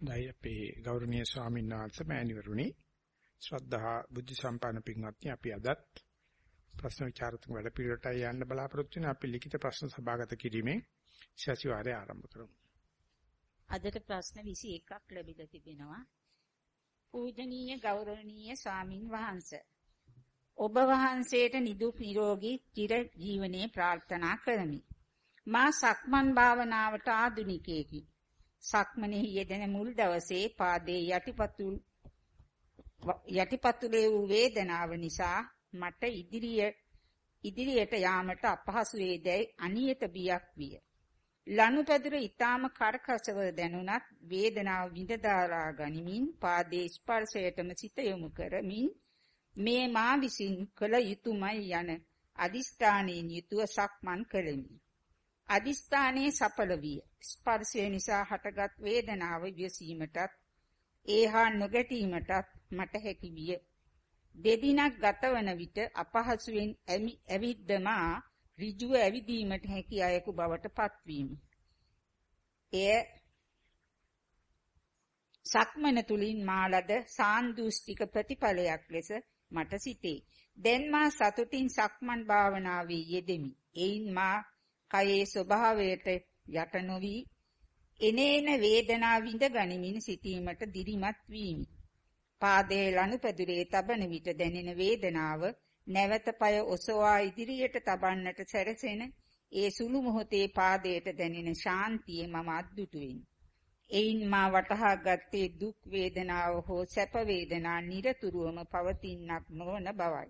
දැයි අපේ ගෞරවනීය ස්වාමීන් වහන්සේ මෑණිවරුනි ශ්‍රද්ධා බුද්ධ සම්පන්න පින්වත්නි අපි අදත් ප්‍රශ්න විචාරතුංග වැඩ පිළිවෙලටයි යන්න බලාපොරොත්තු වෙන අපි ලිඛිත ප්‍රශ්න සභාගත කිරීමෙන් සතිವಾರය ආරම්භ කරමු. අදට ප්‍රශ්න 21ක් ලැබිලා තිබෙනවා. පූජනීය ගෞරවනීය ස්වාමින් වහන්සේ ඔබ වහන්සේට නිදුක් නිරෝගී චිර ජීවනයේ ප්‍රාර්ථනා කරමි. මා සක්මන් භාවනාවට ආධුනිකයෙකි. සක්මනේ යෙදෙන මුල් දවසේ පාදයේ යටිපතුල් යටිපතුලේ වූ වේදනාව නිසා මට ඉදිරිය ඉදිරියට යාමට අපහසු වේදැයි අනියත බියක් විය. ලනුපැදුර ඊටාම කරකසව දැනුණත් වේදනාව විඳදාලා ගනිමින් පාදයේ ස්පර්ශයටම සිත යොමු කරමින් මේ මා විසින් කළ යුතුයමයි යන අදිස්ථානයෙන් යුතුව සක්මන් කළෙමි. අදිස්ථානයේ සඵල විය. ස්පර්ශය නිසා හටගත් වේදනාව විසීමටත් ඒහා නොගැටීමටත් මට හැකි විය. දෙදිනක් ගතවන විට අපහසුයෙන් ඇවිද්දමා ඍජුව ඇවිදීමට හැකි අයකු බවට පත්වීම. එය සක්මන තුලින් මාලද සාන්දෘෂ්ටික ප්‍රතිඵලයක් ලෙස මට සිතේ. දැන් මා සතුටින් සක්මන් භාවනාවේ යෙදෙමි. එයින් මා කයේ ස්වභාවයට යට නොවි එනේන වේදනා විඳ ගනිමින් සිටීමට දිරිමත් වීමි. පාදයේ ලනුපැදුරේ තබන විට දැනෙන වේදනාව නැවත পায় ඔසවා ඉදිරියට තබන්නට සැරසෙන ඒ සුළු මොහොතේ පාදයට දැනෙන ශාන්තිය මම අද්දුටුවෙමි. එයින් මා වටහා ගත්තේ දුක් වේදනාව හෝ සැප වේදනා নিরතුරුවම පවතිනක් නොවන බවයි.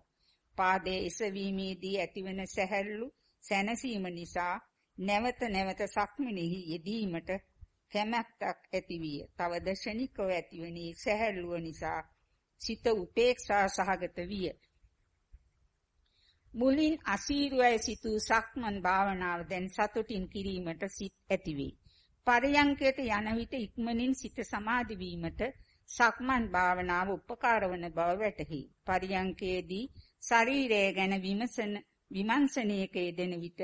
පාදයේ එසවීමේදී ඇතිවන සැහැල්ලු සැනසීම නිසා නැවත නැවත සක්මනේහි යෙදීමට කැමැත්තක් ඇතිවිය. තව දර්ශනිකව ඇතිවනේ සැහැල්ලුව නිසා සිත උපේක්ෂා සහගත විය. මුලින් අසීරුවයි සිටු සක්මන් භාවනාව දැන් සතුටින් කිරීමට සිත් ඇතිවේ. පරයන්කයට යන විට ඉක්මනින් සිත සමාධි වීමට සක්මන් භාවනාව උපකාර වන බව වැටහි. පරයන්කයේදී ශරීරය ගැන විමසන විමර්ශනයක යෙදෙන විට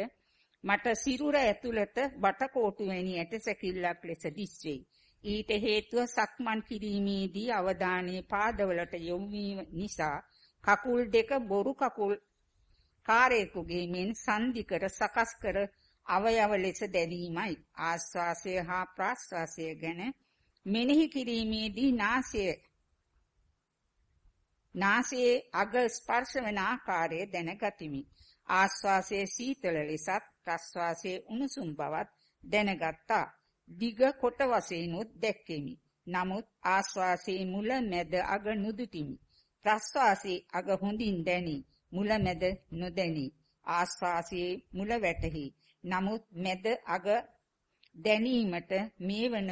මට සිරුර ඇතුළත බටකොටු වැනි ඇටසැකිල්ලක් ලෙස දිස්වේ. ඊට හේතුව සක්මන් කිරීමේදී අවධානයේ පාදවලට යොමු නිසා කකුල් දෙක බොරු කකුල් කාරයෙකුගේ මෙන් සංදි කර සකස් කර අවයව ලෙස දැරීමයි ආස්වාසය හා ප්‍රාස්වාසය ගැන මෙනෙහි කිරීමේදී නාසය නාසයේ අග ස්පර්ශ වන ආකාරය දැනගතිමි ආස්වාසයේ සීතල ලෙසත් ප්‍රස්වාසයේ උණුසුම් බවත් දැනගත්තා. දිග කොට වශයෙන්ුත් දැක්කෙමි. නමුත් ආස්වාසයේ මුල මැද අග නුදුටිමි. ප්‍රස්වාසයේ අග හොඳින් දැනි. මුල මැද නොදැනි. ආස්වාසයේ මුල වැටහි. නමුත් මැද අග දැනීමට මේ වන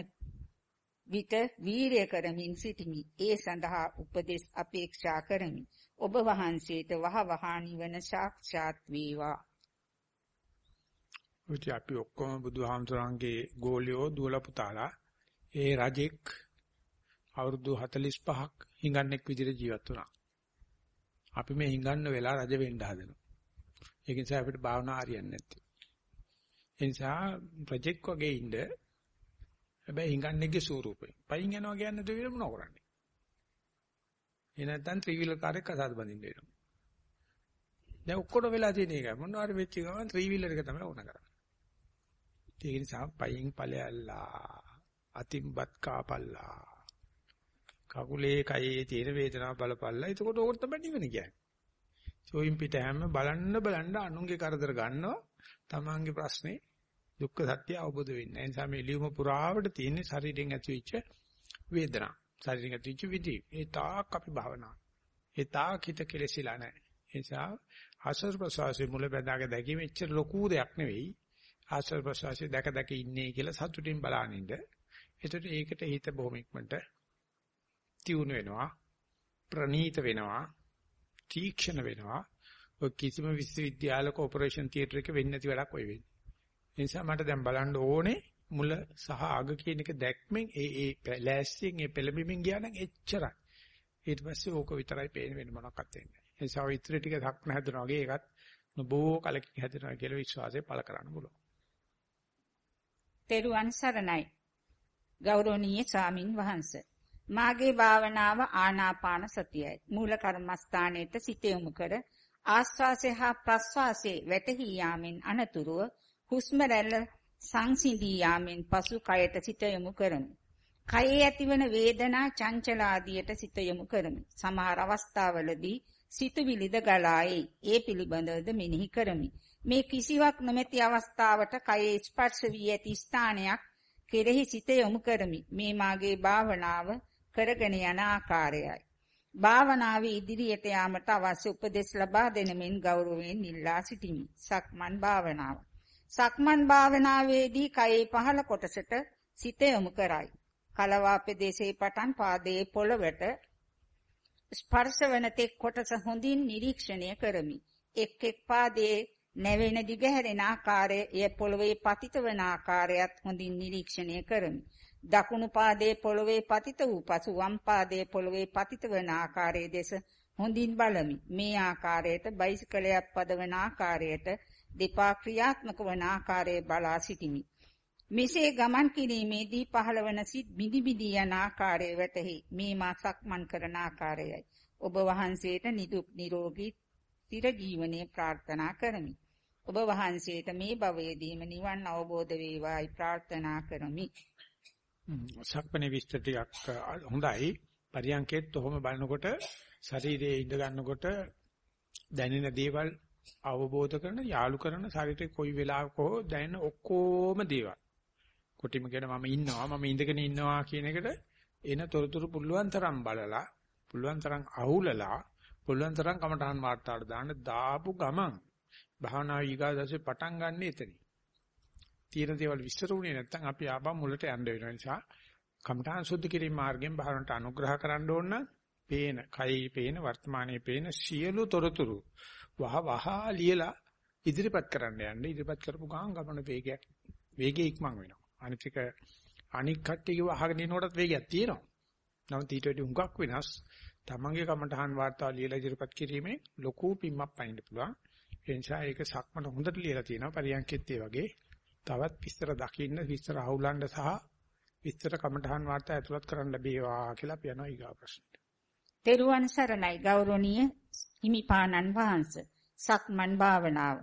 විට වීරය කරමින් සිටිමි. ඒ සඳහා උපදෙස් අපේක්ෂා කරමි. ඔබ වහන්සේට වහවහ නිවන සාක්ෂාත් වේවා. උටි අපි ඔක්කොම බුදුහාමුදුරන්ගේ ගෝලියෝ දුවල පුතාලා ඒ රජෙක් අවුරුදු 45ක් හිඟන්නෙක් විදිහට ජීවත් වුණා. අපි මේ හිඟන්න වෙලා රජ වෙන්න හදනවා. ඒක නිසා අපිට භාවනා හරියන්නේ නැත්තේ. ඒ නිසා ප්‍රොජෙක්ට් වගේ ඉන්න හැබැයි හිඟන්නෙක්ගේ ස්වරූපය. පයින් යනවා කියන්නේ දෙවියන් මොනව කරන්නේ? ඒ නැත්තම් ත්‍රිවිල කාර්යයක් අසාද බඳින්න වෙනවා. දැන් ඔක්කොට වෙලා තියෙන එක මොනවා හරි වෙච්ච ගමන් ත්‍රිවිලර් එක තමයි ඕන කරන්නේ. ඒක නිසා පයින් ඵලයල්ලා අතිම්බත් කාපල්ලා කකුලේ කයේ තියෙන වේදනාව බලපල්ලා එතකොට ඕක තමයි නිවන කියන්නේ. සෝයින් පිට හැම බලන්න බලන්න අනුන්ගේ කරදර ගන්නවා තමන්ගේ ප්‍රශ්නේ දුක්ඛ සත්‍ය අවබෝධ වෙන්නේ. ඒ නිසා මේ ලියුම පුරාවට තියෙන ශරීරයෙන් ඇතිවෙච්ච වේදනා. ශරීරයෙන් ඇතිවෙච්ච විදි. ඒ තාක් අපි භාවනා. ඒ තාක් හිත කෙලෙසිලා නැහැ. ඒ නිසා ආශ්‍රව ප්‍රසවාසයේ මුල බඳාගෙන දැකීම එච්චර ලොකු දෙයක් නෙවෙයි. ආශ්‍රව ප්‍රසවාසයේ දැක දැක ඉන්නේ කියලා සතුටින් බලනින්ද. ඒතට ඒකට හිත බොහොම ඉක්මනට තියුණු වෙනවා. ප්‍රනීත වෙනවා. තීක්ෂණ වෙනවා. ඔය කිසිම විශ්වවිද්‍යාලක ඔපරේෂන් තියටර් එක වෙන්නේ නැති වැඩක් ඔය වෙන්නේ. ඒ නිසා මට දැන් බලන්න ඕනේ මුල සහ අග කියන එක දැක්මෙන් ඒ ඒ ලෑස්තියෙන් ඒ පෙළඹෙමින් ගියා නම් එච්චරයි. ඊට පස්සේ ඕක විතරයි පේන වෙන මොනක්වත් වෙන්නේ. ඒ නිසා ඔය ඉතිරි ටික දක්න හැදෙනවා වගේ ඒකත් නොබෝ කලකින් හැදෙනවා කියලා විශ්වාසය පළ කරන්න පුළුවන්. තෙරුවන් සරණයි. ගෞරවනීය ස්වාමින් වහන්සේ මාගේ භාවනාව ආනාපාන සතියයි. මූල කර්මස්ථානයේට සිත යොමු කර ආස්වාසය හා ප්‍රස්වාසයේ වැටහි යාමෙන් අනතුරුව හුස්ම රැල්ල සංසිඳී යාමෙන් පසු කයට සිත යොමු කරමි. කයේ ඇතිවන වේදනා චංචල ආදියට සිත යොමු කරමි. සමහර අවස්ථාවලදී සිතුවිලිද ගලායි. ඒ පිළිබඳවද මෙනෙහි කරමි. මේ කිසිවක් නොමැති අවස්ථාවට කයේ ස්පර්ශ වී ඇති ස්ථානයක් කෙරෙහි සිත යොමු කරමි. මේ මාගේ භාවනාව කරගෙන යන ආකාරයයි. භාවනාවේ ඉදිරියට යාමට අවශ්‍ය උපදෙස් ලබා දෙන මෙන් ගෞරවයෙන් ඉල්ලා සිටිමි. සක්මන් භාවනාව. සක්මන් භාවනාවේදී කයේ පහළ කොටසට සිත යොමු කරයි. කලවා ප්‍රදේශයේ පටන් පාදයේ පොළවට ස්පර්ශ වන තෙක් කොටස හොඳින් නිරීක්ෂණය කරමි. එක් එක් පාදයේ නැවෙන දිගහැරෙන ආකාරය, එය පොළවේ පතිත වන ආකාරයත් හොඳින් නිරීක්ෂණය කරමි. දකුණු පාදයේ පොළවේ පතිත වූ පසු වම් පාදයේ පොළවේ පතිත වන ආකාරයේ දෙස හොඳින් බලමි. මේ ආකාරයට බයිසිකලයක් පදවන ආකාරයට දෙපා ක්‍රියාත්මක වන ආකාරය බලා සිටිමි. මෙසේ ගමන් කිරීමේදී පහළවන සිත් බිදි බිදි යන ආකාරය වැටහි. මේ මා සක්මන් කරන ආකාරයයි. ඔබ වහන්සේට නිදුක් නිරෝගී තිර ජීවනයේ ප්‍රාර්ථනා කරමි. ඔබ වහන්සේට මේ භවයේදීම නිවන් අවබෝධ වේවායි ප්‍රාර්ථනා කරමි. සක්මණේ විස්තර ටිකක් හොඳයි. පරියන්කෙත් ඔහොම බලනකොට ශරීරයේ ඉඳ ගන්නකොට දැනෙන දේවල් අවබෝධ කරන යාලු කරන ශරීරේ කොයි වෙලාවක හෝ දැනෙන ඔක්කොම දේවල්. කොටිම කියන මම ඉන්නවා මම ඉඳගෙන ඉන්නවා කියන එකට එන තොරතුරු පුළුවන් තරම් බලලා පුළුවන් තරම් අහුලලා පුළුවන් තරම් කමටහන් වාර්තාවට දාන්න දාපු ගමන් භාවනා ඊගාදසේ පටන් ගන්න එතනින්. තියෙන දේවල් විස්තර වුණේ නැත්නම් අපි ආපහු මුලට යන්න වෙන නිසා කමඨාන් සුද්ධ කිරීම මාර්ගයෙන් භාවනට අනුග්‍රහ කරන්න ඕන නම් පේන, කයි පේන, වර්තමානයේ පේන සියලු තොරතුරු වහ වහ ලියලා ඉදිරිපත් කරන්න යන්න. ඉදිරිපත් කරපු ගමන් ගමන වේගයක් වේගය ඉක්මන් වෙනවා. අනිත් එක අනික් කට්ටියව අහගෙන ඉනකොටත් වේගයක් තියෙනවා. නමුත් ඊට වඩා හුඟක් වෙනස්. තමන්ගේ කමඨහන් වාර්තාව ලියලා ඉදිරිපත් කිරීමේ ලොකු පිම්මක් පයින්න පුළුවන්. ඒ නිසා ඒක සක්මන හොඳට ලියලා තියෙනවා. පරියන්කෙත් ඒ වගේ තවත් විස්තර දකින්න විස්තර අහුලන්න සහ විස්තර කමඨහන් වාර්තා ඇතුළත් කරන්න ලැබේවා කියලා අපි යනවා ඊගා ප්‍රශ්නට. තෙරුවන් සරණයි ගෞරවනීය හිමිපාණන් වහන්සේ. සක්මන් භාවනාව.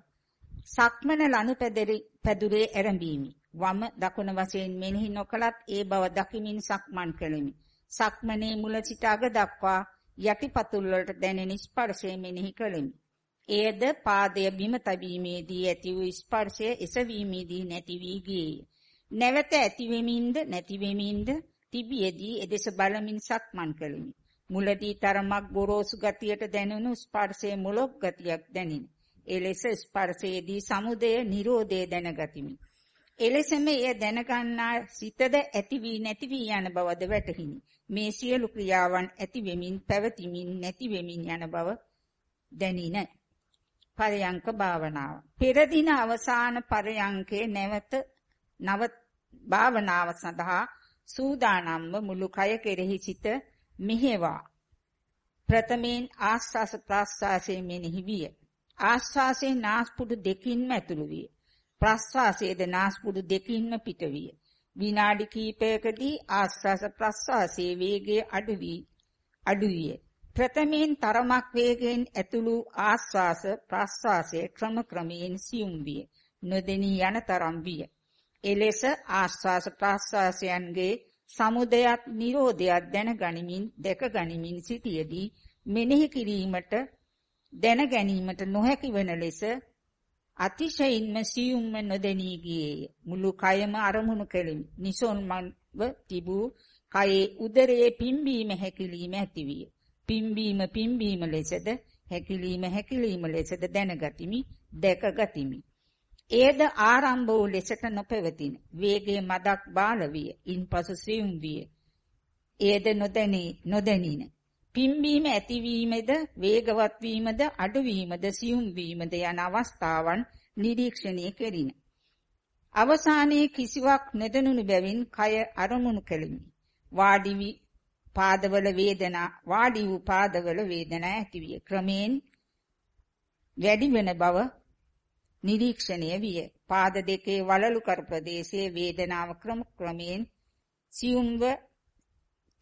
සක්මන ලනු පැදුරේ ඇරඹීමි. වම දකුණ වශයෙන් මෙනෙහි නොකලත් ඒ බව දකිමින් සක්මන් කෙලිමි. සක්මනේ මුල සිට අග දක්වා යටිපතුල් වලට දැනෙන ස්පර්ශය මෙනෙහි කෙලිමි. එයද පාදය බිම තබීමේදී ඇති වූ ස්පර්ශය එසවීමේදී නැති වී ගියේය. නැවත ඇති වෙමින්ද නැති වෙමින්ද තිබියදී එදෙස බලමින් සක්මන් කෙලිමි. මුලදී තරමක් ගොරෝසු ගතියට දැනුණු ස්පර්ශයේ මුලක් ගතියක් දැනිනි. එලෙස ස්පර්ශයේදී සමුදය නිරෝධය දැනගතිමි. එලෙසම එය දැනගන්නා සිතද ඇති වී නැති වී යන බවද වැටහිනි. මේ සියලු ක්‍රියාවන් ඇති වෙමින් පැවතිමින් නැති වෙමින් යන බව දැනින. පරයන්ක භාවනාව. පෙර දින අවසාන පරයන්කේ නැවත නව භාවනාව සඳහා සූදානම්ව මුළු කය කෙරෙහි සිත මෙහෙවා. ප්‍රථමයෙන් ආස්වාස ප්‍රාස්වාසයේ මෙනෙහි විය. ආස්වාසයේ නාස්පුඩු දෙකින්ම ඇතුළු විය. ප්‍රස්වාසයේද නාස්පුඩු දෙකින්ම පිටවිය. විනාඩි කිහිපයකදී ආස්වාස ප්‍රස්වාසයේ වේගය අඩු වී අඩු විය. ප්‍රථමයෙන් තරමක් වේගයෙන් ඇතුළු ආස්වාස ප්‍රස්වාසයේ ක්‍රම ක්‍රමයෙන් සියුම් විය. නොදෙනී යන තරම් විය. එලෙස ආස්වාස ප්‍රස්වාසයන්ගේ සමුදයත් නිරෝධයත් දැන ගනිමින් දැක ගනිමින් සිටියේදී මෙනෙහි කිරීමට දැන ගැනීමට නොහැකි වන ලෙස අතිශයින්ම සියුම්ම නොදෙනී ගියේය. මුළු කයම අරමුණු කෙලිමි. නිසොන්මව තිබූ කයේ උදරයේ පිම්බීම හැකිලිම ඇතිවිය. පිම්බීම පිම්බීම ලෙසද හැකිලිම හැකිලිම ලෙසද දැනගතිමි, දැකගතිමි. එයද ආරම්භ වූ ලෙසට නොපැවතින. වේගයේ මදක් බාල විය. ඉන්පසු සියුම් විය. එයද නොදැනී නොදැනින. පිම්බීම ඇතිවීමද වේගවත් වීමද අඩුවීමද සියුම් වීමද යන අවස්ථාවන් නිරීක්ෂණය කෙරින. අවසානයේ කිසිවක් නොදැනුණු බැවින් කය අරමුණු කෙලිමි. වාඩි වී පාදවල වේදනා වාඩි වූ පාදවල වේදනා ඇතිවිය. ක්‍රමෙන් වැඩි වෙන බව නිරීක්ෂණය විය. පාද දෙකේ වලලු කර ප්‍රදේශයේ වේදනාව ක්‍රම ක්‍රමයෙන් සියුම්ව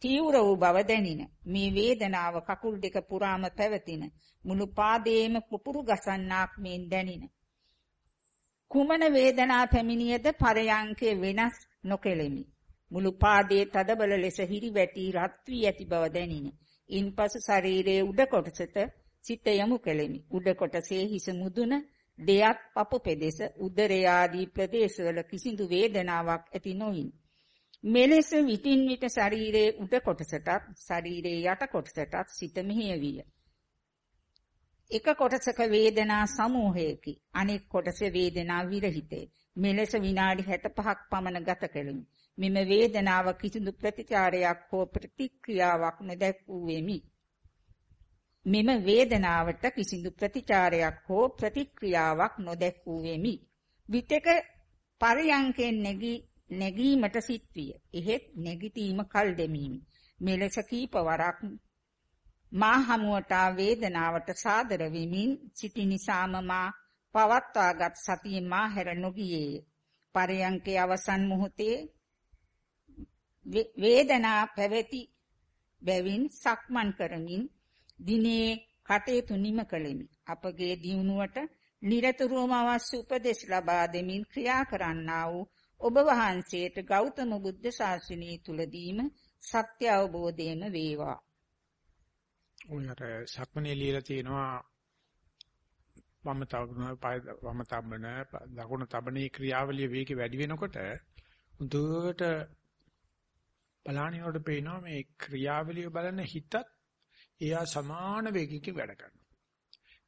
තීව්‍ර වූ බව දැනින. මේ වේදනාව කකුල් දෙක පුරාම පැවතින. මුළු පාදයේම පුපුරු ගසන්නාක් මෙන් දැනින. කුමන වේදනා පැමිණියද පරයන්කේ වෙනස් නොකෙලෙමි. මුළු පාදයේ තදබල ලෙස හිරිවැටි රත් වී ඇති බව දැනින. ඉන්පසු ශරීරයේ උඩ කොටසට සිත යොමු කෙලෙමි. උඩ කොටසේ හිස මුදුන, දෙයත් පපු පෙදෙස, උදරය ආදී ප්‍රදේශවල කිසිදු වේදනාවක් ඇති නොවින්. මෙලෙස විටින් විට ශරීරයේ උඩ කොටසටත් ශරීරයේ යට කොටසටත් සිත මෙහෙයවිය. එක කොටසක වේදනා සමූහයකි. අනෙක් කොටස වේදනා විරහිතයි. මෙලෙස විනාඩි 65ක් පමණ ගත කෙලිමි. මෙම වේදනාව කිසිදු ප්‍රතිචාරයක් හෝ ප්‍රතික්‍රියාවක් නොදැක්වූ වෙමි. මෙම වේදනාවට කිසිදු ප්‍රතිචාරයක් හෝ ප්‍රතික්‍රියාවක් නොදැක්වූ වෙමි. විතක පරියංකෙන් නැගී නැගීමට සිත්විය. එහෙත් නැගිටීම කල් දෙමීමි. මෙලෙස කීප වරක් මා හමුවට වේදනාවට සාදර වෙමින් සිටි නිසාම මා පවත්වාගත් සතිය මා හැර නොගියේය. පරයන්කේ අවසන් මොහොතේ වේදනා පැවති බැවින් සක්මන් කරමින් දිනේ කටයුතු නිම කළෙමි. අපගේ දියුණුවට নিরතුරුවම අවශ්‍ය උපදෙස් ලබා දෙමින් ක්‍රියා කරන්නා වූ ඔබ වහන්සේට ගෞතම බුද්ධ ශාසනය තුලදීම සත්‍ය අවබෝධයම වේවා. ඔයාට සක්මනේ ලියලා තියෙනවා වම තබන වම තබන දකුණ තබනේ ක්‍රියාවලිය වේගය වැඩි වෙනකොට උදුවට බලහනිනකොට පේනවා මේ ක්‍රියාවලිය බලන හිතත් එයා සමාන වේගයකින් වැඩ කරනවා.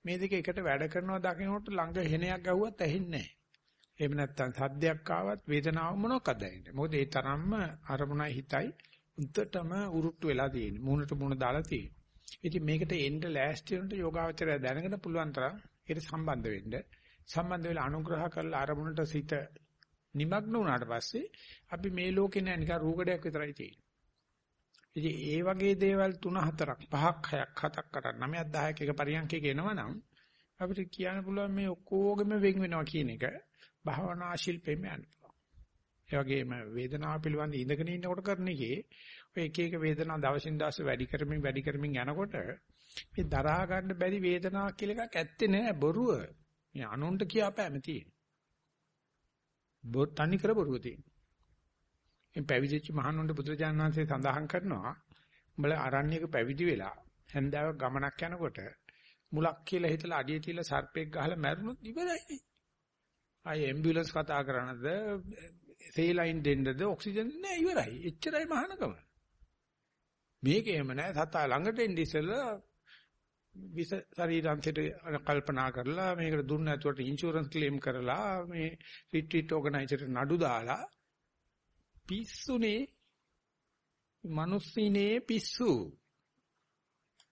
මේ දෙක එකට වැඩ කරනවා දකිනකොට ළඟ හෙනයක් ගැහුවත් ඇහෙන්නේ නැහැ. එහෙම නැත්නම් සද්දයක් ආවත් වේදනාව මොනක්ද දැනෙන්නේ. මොකද ඒ තරම්ම අරමුණයි හිතයි උන්ටම උරුට්ටු වෙලා තියෙන්නේ. මූණට මූණ දාලා තියෙන්නේ. ඉතින් මේකට එන්න ලෑස්ති වෙනට යෝගාවචරය දැනගෙන පුළුවන් තරම් ඒකට සම්බන්ධ වෙන්න. සම්බන්ධ වෙලා අනුග්‍රහ කරලා අරමුණට සිත නිමග්න වුණාට පස්සේ අපි මේ ලෝකේ නෑ නිකන් රූකඩයක් විතරයි තියෙන්නේ. ඉතින් ඒ වගේ දේවල් 3 4ක් 5ක් 6ක් 7ක් 8ක් 9ක් 10ක් එක පරියන්කයක එනවනම් අපිට කියන්න පුළුවන් මේ ඔක්කොගෙම වෙන් වෙනවා කියන එක භාවනා ශිල්පෙම යන්න පුළුවන්. ඒ වගේම වේදනාව පිළිබඳ ඉඳගෙන ඉන්නකොට කරන එකේ ඔය එක එක වේදනා දවසින් දවස වැඩි කරමින් වැඩි කරමින් යනකොට මේ දරා ගන්න බැරි වේදනාවක් කියලා එකක් ඇත්තේ නෑ බොරුව. මේ අනුන්ට කියාපෑම තියෙන. බො තනි කර බොරුව තියෙන. මේ පැවිදිච්ච මහණුන්ට බුදුරජාණන් වහන්සේ සඳහන් කරනවා උඹලා අරණ්‍යක පැවිදි වෙලා හැන්දාවක් ගමනක් යනකොට මුලක් කියලා හිතලා අඩිය තියලා සර්පෙක් ගහලා මැරුණොත් ඉවරයි. ආයේ ඇම්බියුලන්ස් කතා කරනද සේලයින් දෙන්නද ඔක්සිජන් නෑ ඉවරයි. එච්චරයි මහානකම. මේකේම නෑ සතා ළඟට එන්න ඉස්සෙල්ලා විස ශරීරාන්තයට කල්පනා කරලා මේකට දුන්න ඇතුවට ඉන්ෂුරන්ස් ක්ලේම් කරලා මේ රිට්‍රීට් ඕගනයිසර් නඩු දාලා පිස්සුනේ මිනිස්සුනේ පිස්සු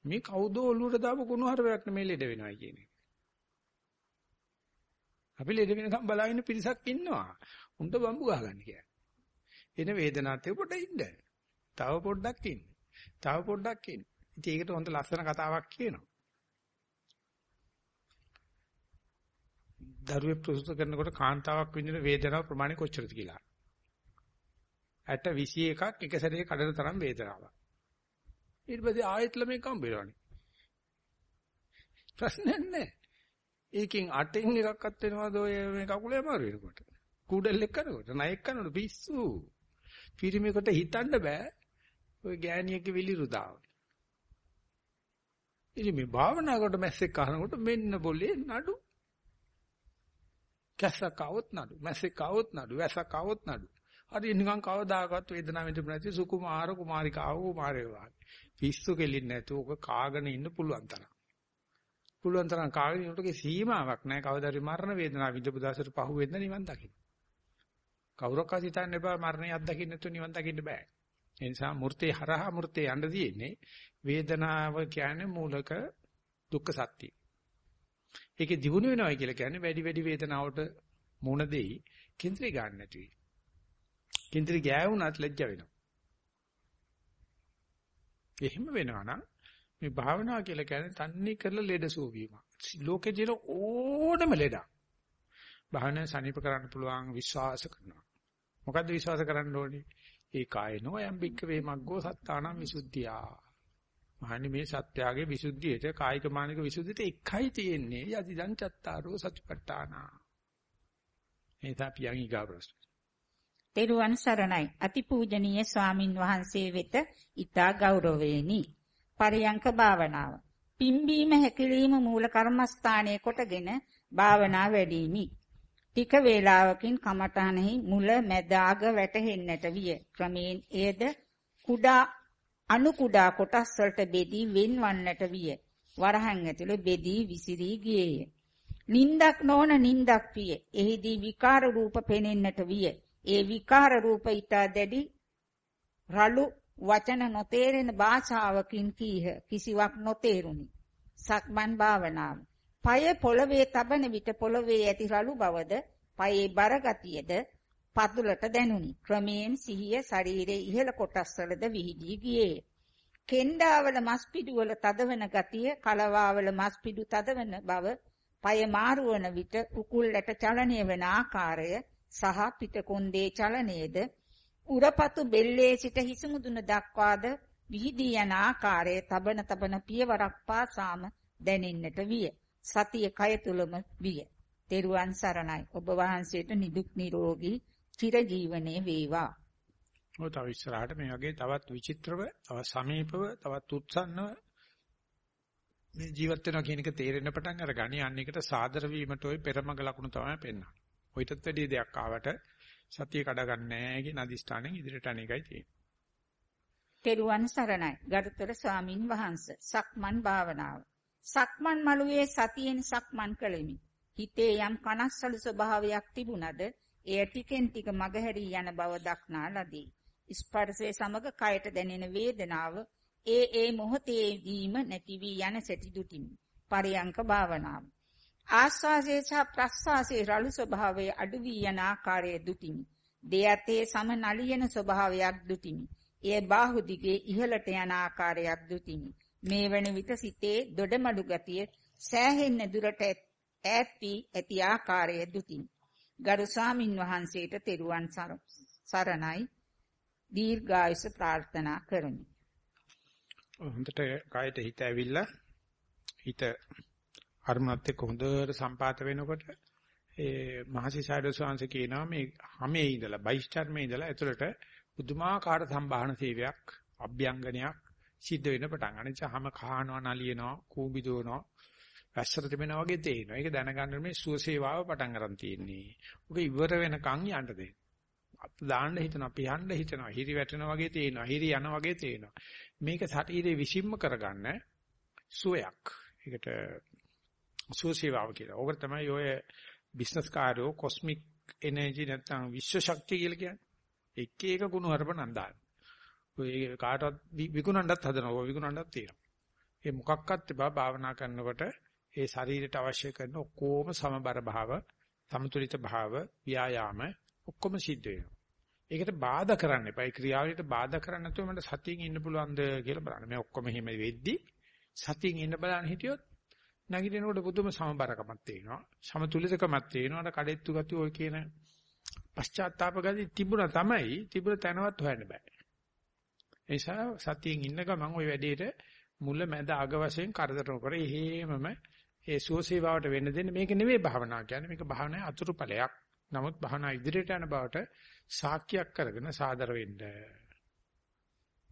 මේ කවුද ඔළුවට දාපු කුණු හරවයක් නෙමෙයි ලෙඩ වෙනවා කියන එක. අපි ලෙඩ වෙනකම් බලා ඉන්න පිරිසක් ඉන්නවා. උන්ට බම්බු ගහගන්න කියන්නේ. එන වේදනාවත් පොඩ්ඩක් ඉන්න. තව පොඩ්ඩක් ඉන්න. තව පොඩ්ඩක් ඉන්න. ඉතින් ඒකට හොඳ ලස්සන කතාවක් කියනවා. දරුවෙක් ප්‍රසූත කරනකොට කාන්තාවක් විඳින වේදනාව ප්‍රමාණය කොච්චරද කියලා. ඇට 21ක් එක සැරේ කඩන තරම් වේදනාවක්. ඊට පස්සේ ආයෙත් ළමෙක් හම්බෙලානේ. ප්‍රශ්නයක් නැහැ. ඒකෙන් අටෙන් එකක්වත් වෙනවද ඔය මේ කකුලේ අමාරු වෙනකොට? කුඩල්ලෙක් කරනකොට, ණයෙක් කරනකොට පිස්සු. පිරිමිකට හිතන්න බෑ ඔය ගෑණියෙක්ගේ විලිරුදාව. ඉතින් මේ භාවනා කරනකොට මැස්සෙක් කනකොට මෙන්න පොලේ නඩු. කැස්සක් આવොත් නඩු, මැස්සෙක් આવොත් නඩු, වැස්සක් આવොත් නඩු. හරි නිකන් කවදාකවත් වේදනාවෙන් තිබුණ නැති සුකුමාර කුමාරිකාව කුමාරයෝ වගේ. පිස්සු කෙලින් නැතුව ඔක කාගෙන ඉන්න පුළුවන් තරම්. පුළුවන් තරම් කාගෙන ඉන්නකොටගේ සීමාවක් නැහැ. කවදාරි මරණ වේදනාව විඳපු දවසට පහු වෙන්න නිවන් දකින්න. කවුරක්වත් හිතන්න එපා මරණය අත්දකින්න නැතුව නිවන් දකින්න බෑ. ඒ නිසා මූර්තේ හරහා මූර්තේ යන්න තියෙන්නේ වේදනාව කියන්නේ මූලක දුක්ඛ සත්‍ය. ඒකේ දිනු වෙනවා කියලා කියන්නේ වැඩි වැඩි වේදනාවට මුණ දෙයි කේන්ද්‍රය ගන්න නැති වෙයි. කේන්ද්‍රය ගෑවුනත් ලැජ්ජ වෙනවා. එහෙම වෙනවා නම් මේ භාවනාව කියලා කියන්නේ තන්නේ කරලා ලෙඩ සුවීම. ලෝකේ දින ඕනම ලෙඩක්. භාවනාව සනීප කරන්න පුළුවන් විශ්වාස කරනවා. මොකද්ද විශ්වාස කරන්න ඕනේ? ඒ කායනෝ යම් බික්කවේ මග්ගෝ සත්තානම් විසුද්ධියා. මහනි මේ සත්‍යාගේ විසුද්ධියට කායික මානික විසුද්ධියට එකයි තියෙන්නේ යදිදං චත්තාරෝ සතිපට්ඨාන. එතන පියන් ඊගාවරස්. තෙරුවන් සරණයි. අතිපූජනීය ස්වාමින් වහන්සේ වෙත ඊතා ගෞරවේනි. පරියංක භාවනාව. පිම්බීම හැකිලිම මූල කර්මස්ථානයේ කොටගෙන භාවනා වැඩිමි. ටික වේලාවකින් කමඨානෙහි මුල මැද අග වැටහෙන්නට විය. ක්‍රමයෙන් එයද කුඩා අණු කුඩා කොටස් වලට බෙදී වෙන්වන්නට විය. වරහන් ඇතුලේ බෙදී විසිරී ගියේය. නින්දක් නොවන නින්දක් විය. එහිදී විකාර රූප පෙනෙන්නට විය. ඒ විකාර රූප ඊට දැඩි රළු වචන නොතේරෙන භාෂාවකින් කීහ. කිසිවක් නොතේරුනි සක්මන් භාවනාව. පය පොළවේ තබන විට පොළවේ ඇති රළු බවද පයේ බර ගතියද පතුලට දැනුනි. ක්‍රමයෙන් සිහිය ශරීරයේ ඉහළ කොටස්වලද විහිදී ගියේ. කෙන්ඩාවල මස්පිඩුවල තදවන ගතිය කලවාවල මස්පිඩු තදවන බව පය මාරුවන විට උකුල්ලට චලනය වන ආකාරය සහ පිටකොන්දේ චලනයේද උරපතු බෙල්ලේ සිට හිස මුදුන දක්වාද විහිදී යන ආකාරය තබන තබන පියවරක් පාසාම දැනෙන්නට විය. සතිය කය තුලම විය. තෙරුවන් සරණයි. ඔබ වහන්සේට නිදුක් නිරෝගී චිරජීවනයේ වේවා. ඔය තව ඉස්සරහට මේ වගේ තවත් විචිත්‍රව, තවත් සමීපව, තවත් උත්සන්නව මේ ජීවත් වෙනවා කියන එක තේරෙන්න පටන් අර ගණි අන්නේකට සාදර වීමට ওই පෙරමග ලකුණු තමයි පෙන්වන්නේ. ඔయితත් වැඩි දෙයක් ආවට සතිය කඩ ගන්න නැහැ කියන අදිෂ්ඨානෙන් ඉදිරියට අනේකයි තියෙන්නේ. තෙරුවන් සරණයි. ගරුතර ස්වාමින් වහන්සේ. සක්මන් භාවනාව. සක්මන් මළුවේ සතියෙන් සක්මන් කළෙමි. හිතේ යම් කනස්සලු ස්වභාවයක් තිබුණද එය ටිකෙන් ටික මගහැරී යන බව දක්නා ලදී. ස්පර්ශයේ සමග කයට දැනෙන වේදනාව ඒ ඒ මොහොතේදීම නැති වී යන සැටි දුටිමි. පරියංක භාවනාව. ආස්වාසේ සහ ප්‍රස්වාසයේ රළු ස්වභාවයේ අඩු වී යන ආකාරය දුටිමි. දෙයතේ සම නලියන ස්වභාවයක් දුටිමි. එය බාහු දිගේ ඉහළට යන ආකාරයක් දුටිමි. මේ වන විට සිතේ දොඩමඩු ගතිය සෑහෙන්න දුරට ඈත් වී ඇති ආකාරය දුටිමි. ගරු ස්වාමින් වහන්සේට තෙරුවන් සරණයි දීර්ඝායුෂ ප්‍රාර්ථනා කරමි. හොඳට කායට හිත ඇවිල්ලා හිත අරමුණත් එක්ක හොඳට සම්පාත වෙනකොට ඒ මහසිසාරද ස්වාංශ කියනවා මේ හැමේ ඉඳලා බයිස්චර්මේ ඉඳලා ඇතුළට පුදුමාකාර සම්බාහන සේවයක් අභ්‍යංගනයක් සිද්ධ වෙන පටන් ගන්න. නිසා හැම කහනවා නලියනවා කූඹි දුවනවා වැස්සට තිබෙනා වගේ තේිනවා. ඒක දැනගන්න මේ සුවසේවාව පටන් ගන්න තියෙන්නේ. ඔක ඉවර වෙනකන් යන්න දෙන්න. අත් දාන්න හිතනවා, පියන්න හිතනවා, හිරි වැටෙනවා වගේ තේිනවා, හිරි යන වගේ තේිනවා. මේක ශරීරේ විසින්ම කරගන්න සුවයක්. ඒකට සුවසේවාව කියලා. ඕක තමයි ඔය බිස්නස් කාර්යෝ කොස්මික් එනර්ජි නැත්නම් විශ්ව ශක්තිය කියලා කියන්නේ. එක එක ගුණ හරප නන්දාන. ඔය කාටවත් විකුණන්නත් හදනවා. ඔය විකුණන්නත් තියෙනවා. ඒ මොකක්වත් තිබා භාවනා කරනකොට ඒ ශරීරයට අවශ්‍ය කරන ඔක්කොම සමබර භාව, සමතුලිත භාව, ව්‍යායාම ඔක්කොම සිද්ධ වෙනවා. ඒකට බාධා කරන්න එපා. ඒ ක්‍රියාවලියට බාධා කරන්න නැතුව මට සතියෙන් ඉන්න පුළුවන්ද කියලා බලන්න. මේ ඔක්කොම එහෙම වෙද්දි සතියෙන් ඉන්න බලන්න හිටියොත් නැගිටිනකොට පුදුම සමබරකමක් තියෙනවා. සමතුලිතකමක් තියෙනවා. අර කඩෙත්තු ගතිය ඔය කියන පශ්චාත්තාප ගතිය තිබුණා තමයි තිබුණ තැනවත් හොයන්න බෑ. ඒ නිසා සතියෙන් ඉන්න ගමන් ওই වැඩේට මුල මැද අග වශයෙන් කරදර නොකර එහෙමම ඒ සුවසේවාවට වෙන්න දෙන්න මේක නෙවෙයි භාවනාව කියන්නේ මේක භාවනාවේ අතුරු ඵලයක්. නමුත් භාවනා ඉදිරියට යන බවට සාක්ෂියක් කරගෙන සාදර වෙන්න.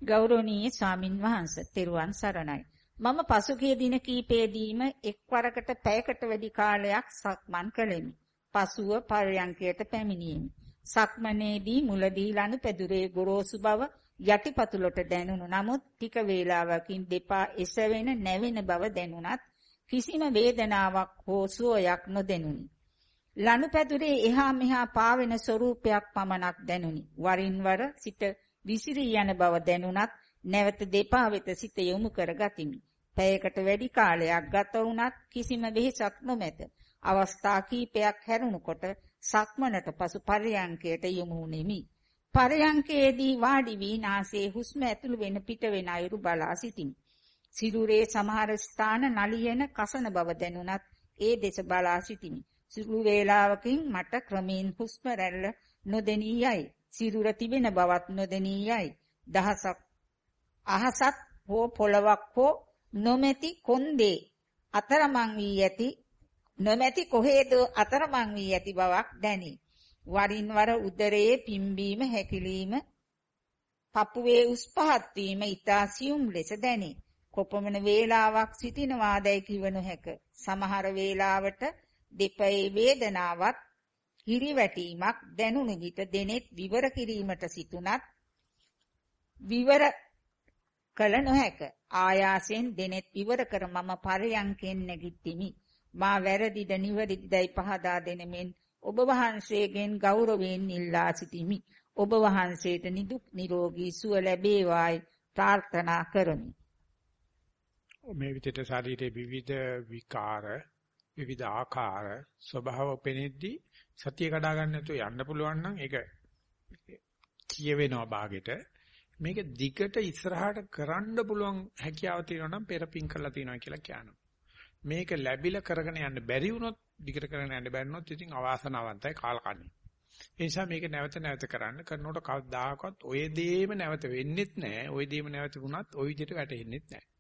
ගෞරවනීය ස්වාමින් වහන්සේ තෙරුවන් සරණයි. මම පසුගිය දින කීපෙදීම එක්වරකට පැයකට වැඩි කාලයක් සක්මන් කළෙමි. පසුව පර්යංකයට පැමිණියෙමි. සක්මනේදී මුලදී ලනු පැදුරේ ගොරෝසු බව යටිපතුලට දැනුණු නමුත් ටික වේලාවකින් දෙපා එසවෙන නැවෙන බව දැනුණත් කිසිම වේදනාවක් හෝ සුවයක් නොදැනුනි. ලනුපැදුරේ එහා මෙහා පාවෙන ස්වරූපයක් පමණක් දැනුනි. වරින් වර සිත විසිරී යන බව දැනුණත් නැවත දෙපා වෙත සිත යොමු කර ගතිමි. පැයකට වැඩි කාලයක් ගත වුණත් කිසිම වෙහෙසක් නොමැත. අවස්ථා කීපයක් හැරුණකොට සක්මනට පසු පර්යංකයට යොමු වෙමි. පර්යංකයේදී වාඩි වී නාසයේ හුස්ම ඇතුළු වෙන පිට වෙන අයුරු බලා සිටිමි. සිරුරේ සමහර ස්ථාන නලියන කසන බව දැනුණත් ඒ දෙස බලා සිටිමි. සුළු වේලාවකින් මට ක්‍රමෙන් හුස්ම රැල්ල නොදෙනී යයි. සිරුර තිබෙන බවත් නොදෙනී යයි. දහසක් අහසත් හෝ පොළවක් හෝ නොමැති කොන්දේ අතරමං වී ඇති නොමැති කොහේද අතරමං වී ඇති බවක් දැනේ. වරින් වර උදරයේ පිම්බීම හැකිලිම පපුවේ උස් පහත් වීම ඊතා සියුම් ලෙස දැනේ. කොපමණ වේලාවක් සිටිනවාදයි කිව නොහැක. සමහර වේලාවට දෙපයේ වේදනාවක් හිරිවැටීමක් දැනුණු විට දෙනෙත් විවර කිරීමට සිටුනත් විවර කළ නොහැක. ආයාසයෙන් දෙනෙත් විවර කර මම පරයන්කෙන් නැගිටිමි. මා වැරදිද නිවැරදිදයි පහදා දෙනෙමින් ඔබ වහන්සේගෙන් ගෞරවයෙන් ඉල්ලා සිටිමි. ඔබ වහන්සේට නිදුක් නිරෝගී සුව ලැබේවායි ප්‍රාර්ථනා කරමි. මේ විදිහට ශරීරයේ විවිධ විකාර විවිධ ආකාර ස්වභාව පෙනෙද්දී සතිය කඩා ගන්න නැතුව යන්න පුළුවන් නම් ඒක කියවෙනවා ਬਾගෙට මේක දිගට ඉස්සරහට කරන්න පුළුවන් හැකියාව තියෙනවා නම් පෙරපින් කරලා තියෙනවා කියලා කියනවා මේක ලැබිලා කරගෙන යන්න බැරි වුණොත් දිගට කරගෙන යන්න බැරි වුණොත් ඉතින් අවාසනාවන්තයි කාලකන්ණි ඒ නිසා මේක නැවත නැවත කරන්න කරනකොට කවදාකවත් ඔය දේම නැවත වෙන්නෙත් නැහැ ඔය දේම නැවත වුණත් ওই විදිහට වැටෙන්නෙත් නැහැ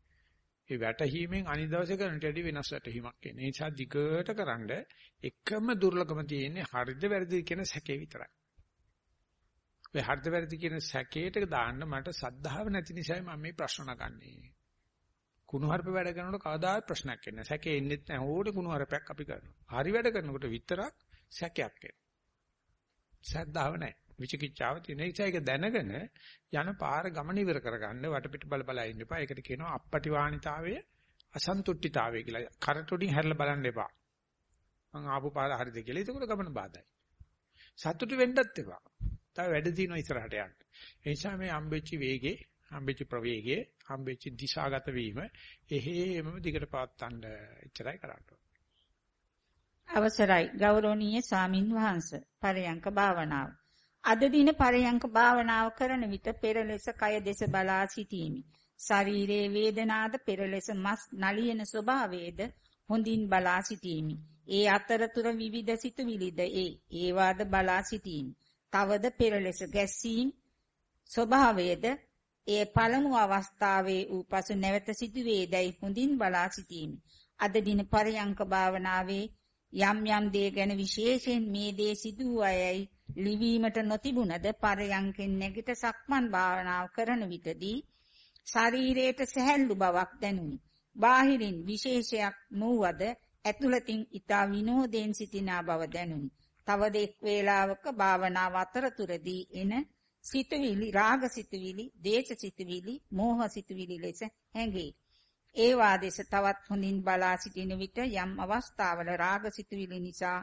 ඒ වැටහීමෙන් අනිත් දවසේ කරන්නට වැඩි වෙනස් වැටහීමක් එන. ඒ නිසා දිගට කරන්ඩ එකම දුර්ලභම තියෙන්නේ හරිද වැරදිද කියන සැකේ විතරයි. ඔය හරිද වැරදි කියන සැකේට දාන්න මට සද්ධාව නැති නිසායි මම මේ ප්‍රශ්න නගන්නේ. කුණුහරුප වැඩ කරනකොට කවදාවත් ප්‍රශ්නයක් එන්නේ නැහැ. සැකේ එන්නෙත් නැහැ. ඕනේ කුණුහරුපයක් අපි කරනවා. හරි වැඩ කරනකොට විතරක් සැකයක් එනවා. සද්ධාව නැහැ. විචිකිච්ඡාව තියෙන නිසා ඒක දැනගෙන යන පාර ගමන ඉවර කරගන්න වටපිට බල බල ඉන්න එපා. ඒකට කියනවා අපපටිවාණිතාවය අසන්තුට්ඨිතාවය කියලා. කරට උඩින් හැරලා බලන්න එපා. මං ආපු පාර හරිද කියලා. ඒක ගමන බාධායි. සතුටු වෙන්නත් එපා. තව වැඩ තියෙනවා ඉස්සරහට යන්න. ඒ නිසා මේ හම්බෙච්ච වේගේ, හම්බෙච්ච ප්‍රවේගයේ, හම්බෙච්ච දිශාගත වීම එහෙමම දිගට පවත්වන්න එච්චරයි කරන්න අවසරයි ගෞරවනීය සාමින් වහන්සේ පරයන්ක භාවනාව අද දින පරයන්ක භාවනාව කරන විට පෙර ලෙස කය දෙස බලා සිටීමි. ශරීරයේ වේදනාද පෙර ලෙස මස් නලියන ස්වභාවයේද හොඳින් බලා සිටීමි. ඒ අතරතුර විවිධ සිතුවිලිද ඒ ඒවාද බලා සිටීමි. තවද පෙර ලෙස ගැස්සීම් ස්වභාවයේද ඒ පළමු අවස්ථාවේ ඌ පසු නැවත සිටුවේදයි හොඳින් බලා සිටීමි. අද දින පරයන්ක භාවනාවේ යම් යම් දේ ගැන විශේෂයෙන් මේ දේ සිදු අයයි ලිවීමට නොතිබුණද පරයන්කෙන් නැගිට සක්මන් භාවනාව කරන විටදී ශරීරයට සැහැල්ලු බවක් දැනුනි. බාහිරින් විශේෂයක් නොවද ඇතුළතින් ඊතා විනෝදයෙන් සිටිනා බව දැනුනි. තවද එක් වේලාවක භාවනාව අතරතුරදී එන සිතුවිලි රාග සිතුවිලි, දේශ සිතුවිලි, මෝහ සිතුවිලි ලෙස හැඟේ. ඒ වාදේශ තවත් හොඳින් බලා සිටින විට යම් අවස්ථාවල රාග සිතුවිලි නිසා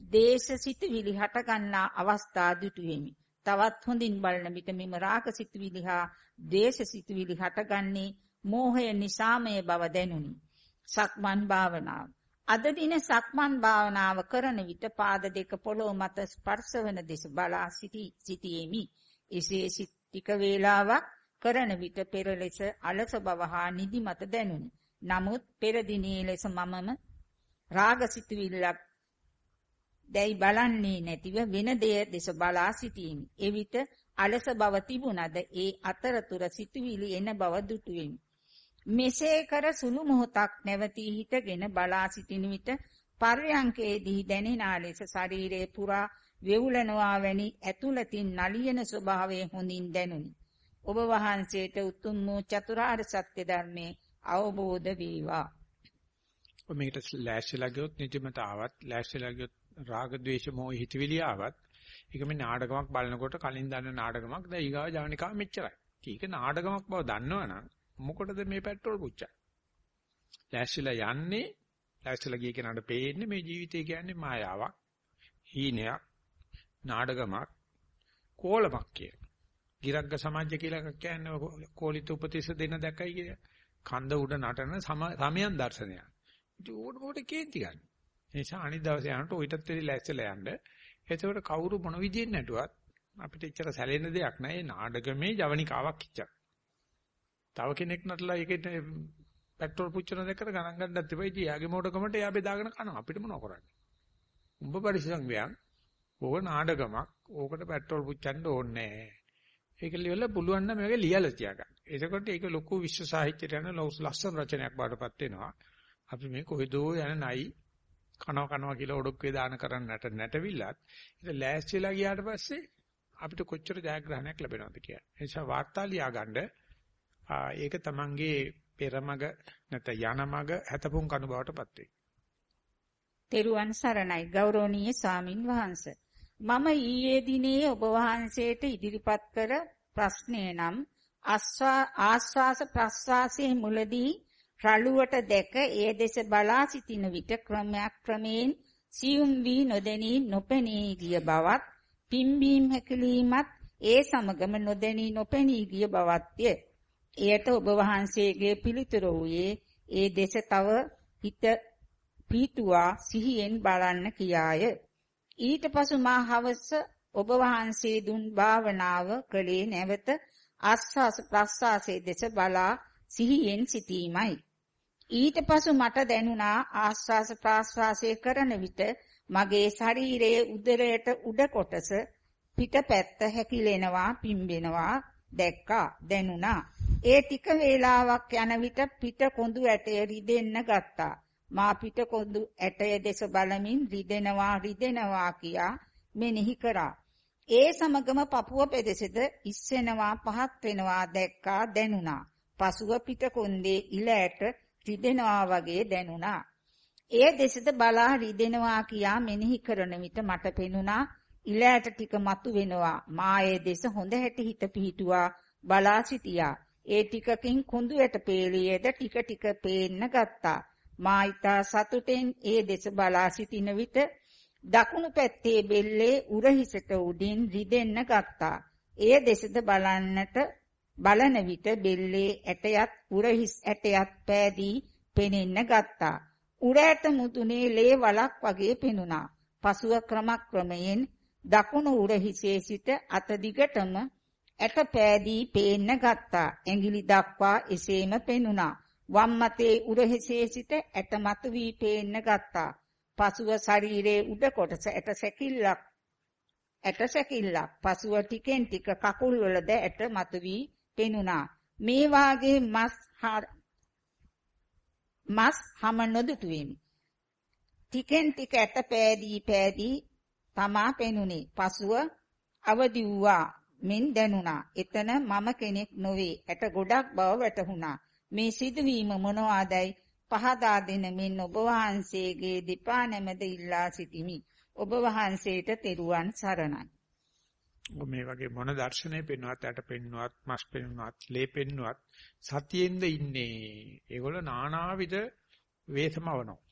දේශසිතවිලි හටගන්නා අවස්ථා දුටුවෙමි. තවත් හොඳින් බලන විට මෙම රාගසිතවිලි හා දේශසිතවිලි හටගන්නේ මෝහය නිසාමය බව දැනුනි. සක්මන් භාවනාව. අද දින සක්මන් භාවනාව කරන විට පාද දෙක පොළොව මත ස්පර්ශවන දෙස බලා සිටි සිටියෙමි. එසේ ටික වේලාවක් කරන විට පෙර ලෙස අලස බව හා නිදිමත දැනුනි. නමුත් පෙර දිනේ ලෙස මමම රාගසිතවිල්ලක් දැයි බලන්නේ නැතිව වෙන දෙය දෙස බලා සිටීමි. එවිට අලස බව තිබුණද ඒ අතරතුර සිතුවිලි එන බව දුටුවෙමි. මෙසේ කර සුළු මොහොතක් නැවතී හිටගෙන බලා සිටින විට පර්යංකේදී දැනෙන ලෙස ශරීරයේ පුරා වෙවුලනවා වැනි ඇතුළතින් නලියන ස්වභාවය හොඳින් දැනුනි. ඔබ වහන්සේට උතුම් වූ චතුරාර්ය සත්‍ය ධර්මයේ අවබෝධ වේවා. මේකට ලෑස්තිලා ගියොත් නිදිමත ආවත් ලෑස්තිලා ගියොත් රාග ద్వේෂ මොහ හිතවිලි ආවත් ඒක මේ නාටකමක් බලනකොට කලින් දන්න නාටකමක් දැන් ඊගාව ජවනිකාව මෙච්චරයි. ඒක නාටකමක් බව දන්නවනම් මොකටද මේ පෙට්‍රල් පුච්චන්නේ? ලෑස්තිලා යන්නේ ලෑස්තිලා ගිය කෙනාට පේන්නේ මේ ජීවිතය කියන්නේ මායාවක්, හීනයක්, නාටකමක්, කෝලමක් කියන. ගිරග්ග සමාජය කියලා කියන්නේ කෝලිත උපතිස්ස දෙන දැකයි කිය. කන්ද උඩ නටන සමයන් දර්ශනයක්. ඉතින් ඕකට මොකට කේන්ති ගන්න. ඒ නිසා අනිත් දවසේ යනකොට ඔయితත් වෙලි ලැස්සලා යන්න. එතකොට කවුරු මොන විදියෙන් නැටුවත් අපිට එච්චර සැලෙන්න දෙයක් නැහැ. ඒ නාඩගමේ ජවනිකාවක් ඉච්චක්. තව කෙනෙක් නටලා ඒකේ පෙට්‍රල් පුච්චන දෙකට ගණන් ගන්නත් එපා. ඉතින් යාගේ මෝඩකමට එයා බෙදාගෙන කනවා. අපිට මොනව කරන්නේ? උඹ පරිස්සම් වෙයන්. ඕක නාඩගමක්. ඕකට පෙට්‍රල් පුච්චන්න ඕනේ නැහැ. ඒක ලියලා පුළුවන් නම් මේක ලියලා තියාගන්න. එතකොට ඒක ලොකු විශ්ව සාහිත්‍යයට යන ලස්සන රචනයක් බාටපත් වෙනවා. අපි මේ කොහෙදෝ යන නයි කනවා කනවා කියලා ඔඩොක්කේ දාන කරන්නට නැටවිලත් ඒක ලෑස්තිලා ගියාට පස්සේ අපිට කොච්චර ජයග්‍රහණයක් ලැබෙනවද කියලා. ඒ නිසා වාර්තා ලියාගන්න ඒක තමන්ගේ පෙරමග නැත්නම් යනමග හැතපොන් කණු බවටපත් වෙයි. තෙරුවන් සරණයි ගෞරවනීය සාමින් වහන්සේ. මම ඊයේ දිනේ ඔබ වහන්සේට ඉදිරිපත් කර ප්‍රශ්නය නම් ආස්වාස ප්‍රස්වාසයේ මුලදී රළුවට දැක ඒ දෙස බලා සිටින විට ක්‍රමයක් ක්‍රමයෙන් සියුම් වී නොදැනී නොපෙනී ගිය බවත් පිම්බීම් හැකිලීමත් ඒ සමගම නොදැනී නොපෙනී ගිය බවත්ය. එයට ඔබ වහන්සේගේ පිළිතුර වූයේ ඒ දෙස තව හිත පීතුවා සිහියෙන් බලන්න කියාය. ඊට පසු මා හවස ඔබ වහන්සේ දුන් භාවනාව කළේ නැවත ආස්වාස ප්‍රස්වාසයේ දෙස බලා සිහියෙන් සිටීමයි. ඊට පසු මට දැනුණා ආස්වාස ප්‍රාස්වාසයේ කරන විට මගේ ශරීරයේ උදරයට උඩ කොටස පිටපැත්ත හැකිලෙනවා පිම්බෙනවා දැක්කා දැනුණා. ඒ ටික වේලාවක් යන විට පිට කොඳු ඇටය රිදෙන්න ගත්තා. මා පිට කොඳු ඇටය දෙස බලමින් රිදෙනවා රිදෙනවා කියා මෙනෙහි කරා. ඒ සමගම පපුව පෙදෙසද ඉස්සෙනවා පහත් වෙනවා දැක්කා දැනුණා. පසුව පිට කොන්දේ ඉල ඇට රිදෙනවා වගේ දැනුණා. ඒ දෙසද බලා රිදෙනවා කියා මෙනෙහි කරන විට මට පෙනුණා ඉල ඇට ටික මතු වෙනවා. මා ඒ දෙස හොඳ හැටි හිත පිහිටුවා බලා සිටියා. ඒ ටිකකින් කුඳු ඇට පේලියේද ටික ටික පේන්න ගත්තා. මා ඊතා සතුටෙන් ඒ දෙස බලා සිටින විට දකුණු පැත්තේ බෙල්ලේ උරහිසට උඩින් රිදෙන්න ගත්තා. ඒ දෙසද බලන්නට බලන විට බෙල්ලේ ඇටයත් උරහිස් ඇටයත් පෑදී පෙනෙන්න ගත්තා. උර ඇට මුතුනේ ලේ වලක් වගේ පෙනුණා. පසුව ක්‍රමක්‍රමයෙන් දකුණු උරහිසේ සිට අත දිගටම ඇට පෑදී පේන්න ගත්තා. ඇඟිලි දක්වා එසේම පෙනුණා. වම් මතේ උරහිසේ සිට ඇට මතු වී පේන්න ගත්තා. පසුව ශරීරයේ උඩ කොටස ඇට සැකිල්ලක් ඇට සැකිල්ලක් පසුව ටිකෙන් ටික කකුල් වලද ඇට මතු වී පෙනුණා. මේ වාගේ මස් මස් හැම නොදුටු වෙමි. ටිකෙන් ටික ඇට පෑදී පෑදී තමා පෙනුනේ. පසුව අවදි වූවා මෙන් දැනුණා. එතන මම කෙනෙක් නොවේ. ඇට ගොඩක් බව වැටහුණා. මේ සිදුවීම මොනවාදයි පහදා දෙන මෙන් ඔබ වහන්සේගේ දීපා නැමද ඉල්ලා සිටිමි. ඔබ වහන්සේට තෙරුවන් සරණයි. මේ වගේ මොන දර්ශනය පෙන්වවත් යට පෙන්වවත් මස් පෙන්වවත් ලේ පෙන්වවත් සතියෙන්ද ඉන්නේ. ඒගොල්ලෝ නානාවිද වේසමවනවා.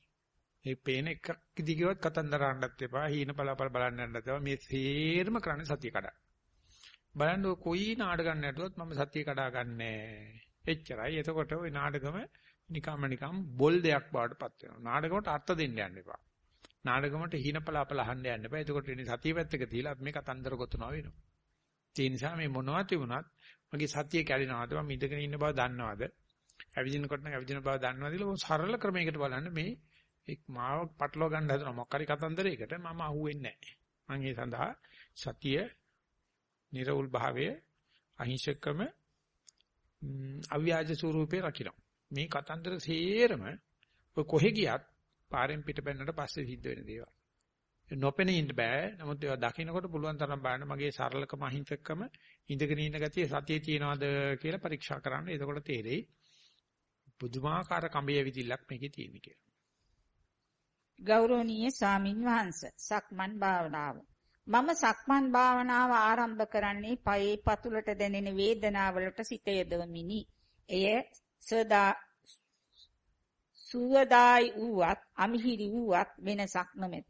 මේ පේන එකක් දිගවත් කතන්දර අහන්නත් එපා. හීන බලාපල බලන්න යන්නත් එපා. මේ සේරම කරන්නේ සතිය කඩා. බලන්න කොයි නාටකම් නැතුවත් මම සතිය කඩා ගන්නෑ. එච්චරයි. එතකොට ওই නාටකම නිකම්ම නිකම් බොල් දෙයක් බවට පත් වෙනවා. නාටකමට අර්ථ දෙන්න යන්න එපා. නාටකමට හීනපලාපල අහන්න යන්න එපා. එතකොට ඉන්නේ සතිය පැත්තක තියලා අපි මේ කතන්දර ගොතනවා වෙනවා. ඒ නිසා මේ මොනවා තිබුණත් මගේ සතිය කැඩෙනවද මම ඉඳගෙන ඉන්න බව දන්නවද? ඇවිදිනකොට නම් ඇවිදින බව දන්නවද කියලා සරල ක්‍රමයකට බලන්න මේ එක් මාව පටලවා ගන්න හදන මොකක් හරි කතන්දරයකට මම අහුවෙන්නේ නැහැ. මම ඒ සඳහා සතිය, නිර්වුල් භාවය, අහිංසකම, අව්‍යාජ ස්වරූපේ රකින්න. මේ කතන්දර සේරම ඔය කොහෙ ගියත් පාරෙන් පිට බැන්නට පස්සේ සිද්ධ වෙන දේවල්. නොපෙනී ඉන්න බෑ. නමුත් ඒවා දකින්නකොට පුළුවන් තරම් බලන්න මගේ සරලකම අහිංසකකම ඉඳගෙන ඉන්න ගතිය සතියේ තියනවාද කියලා පරීක්ෂා කරන්න. එතකොට තේරෙයි පුදුමාකාර කඹේ විදිල්ලක් මේකේ තියෙන කියලා. ගෞරවනීය ස්වාමින් වහන්සේ සක්මන් භාවනාව මම සක්මන් භාවනාව ආරම්භ කරන්නේ පයේ පතුලට දැනෙන වේදනාවලට සිත යොදවමිනි. එය සදා සුවදායි වූවත් අමිහිරි වූවත් වෙනසක් නොමැත.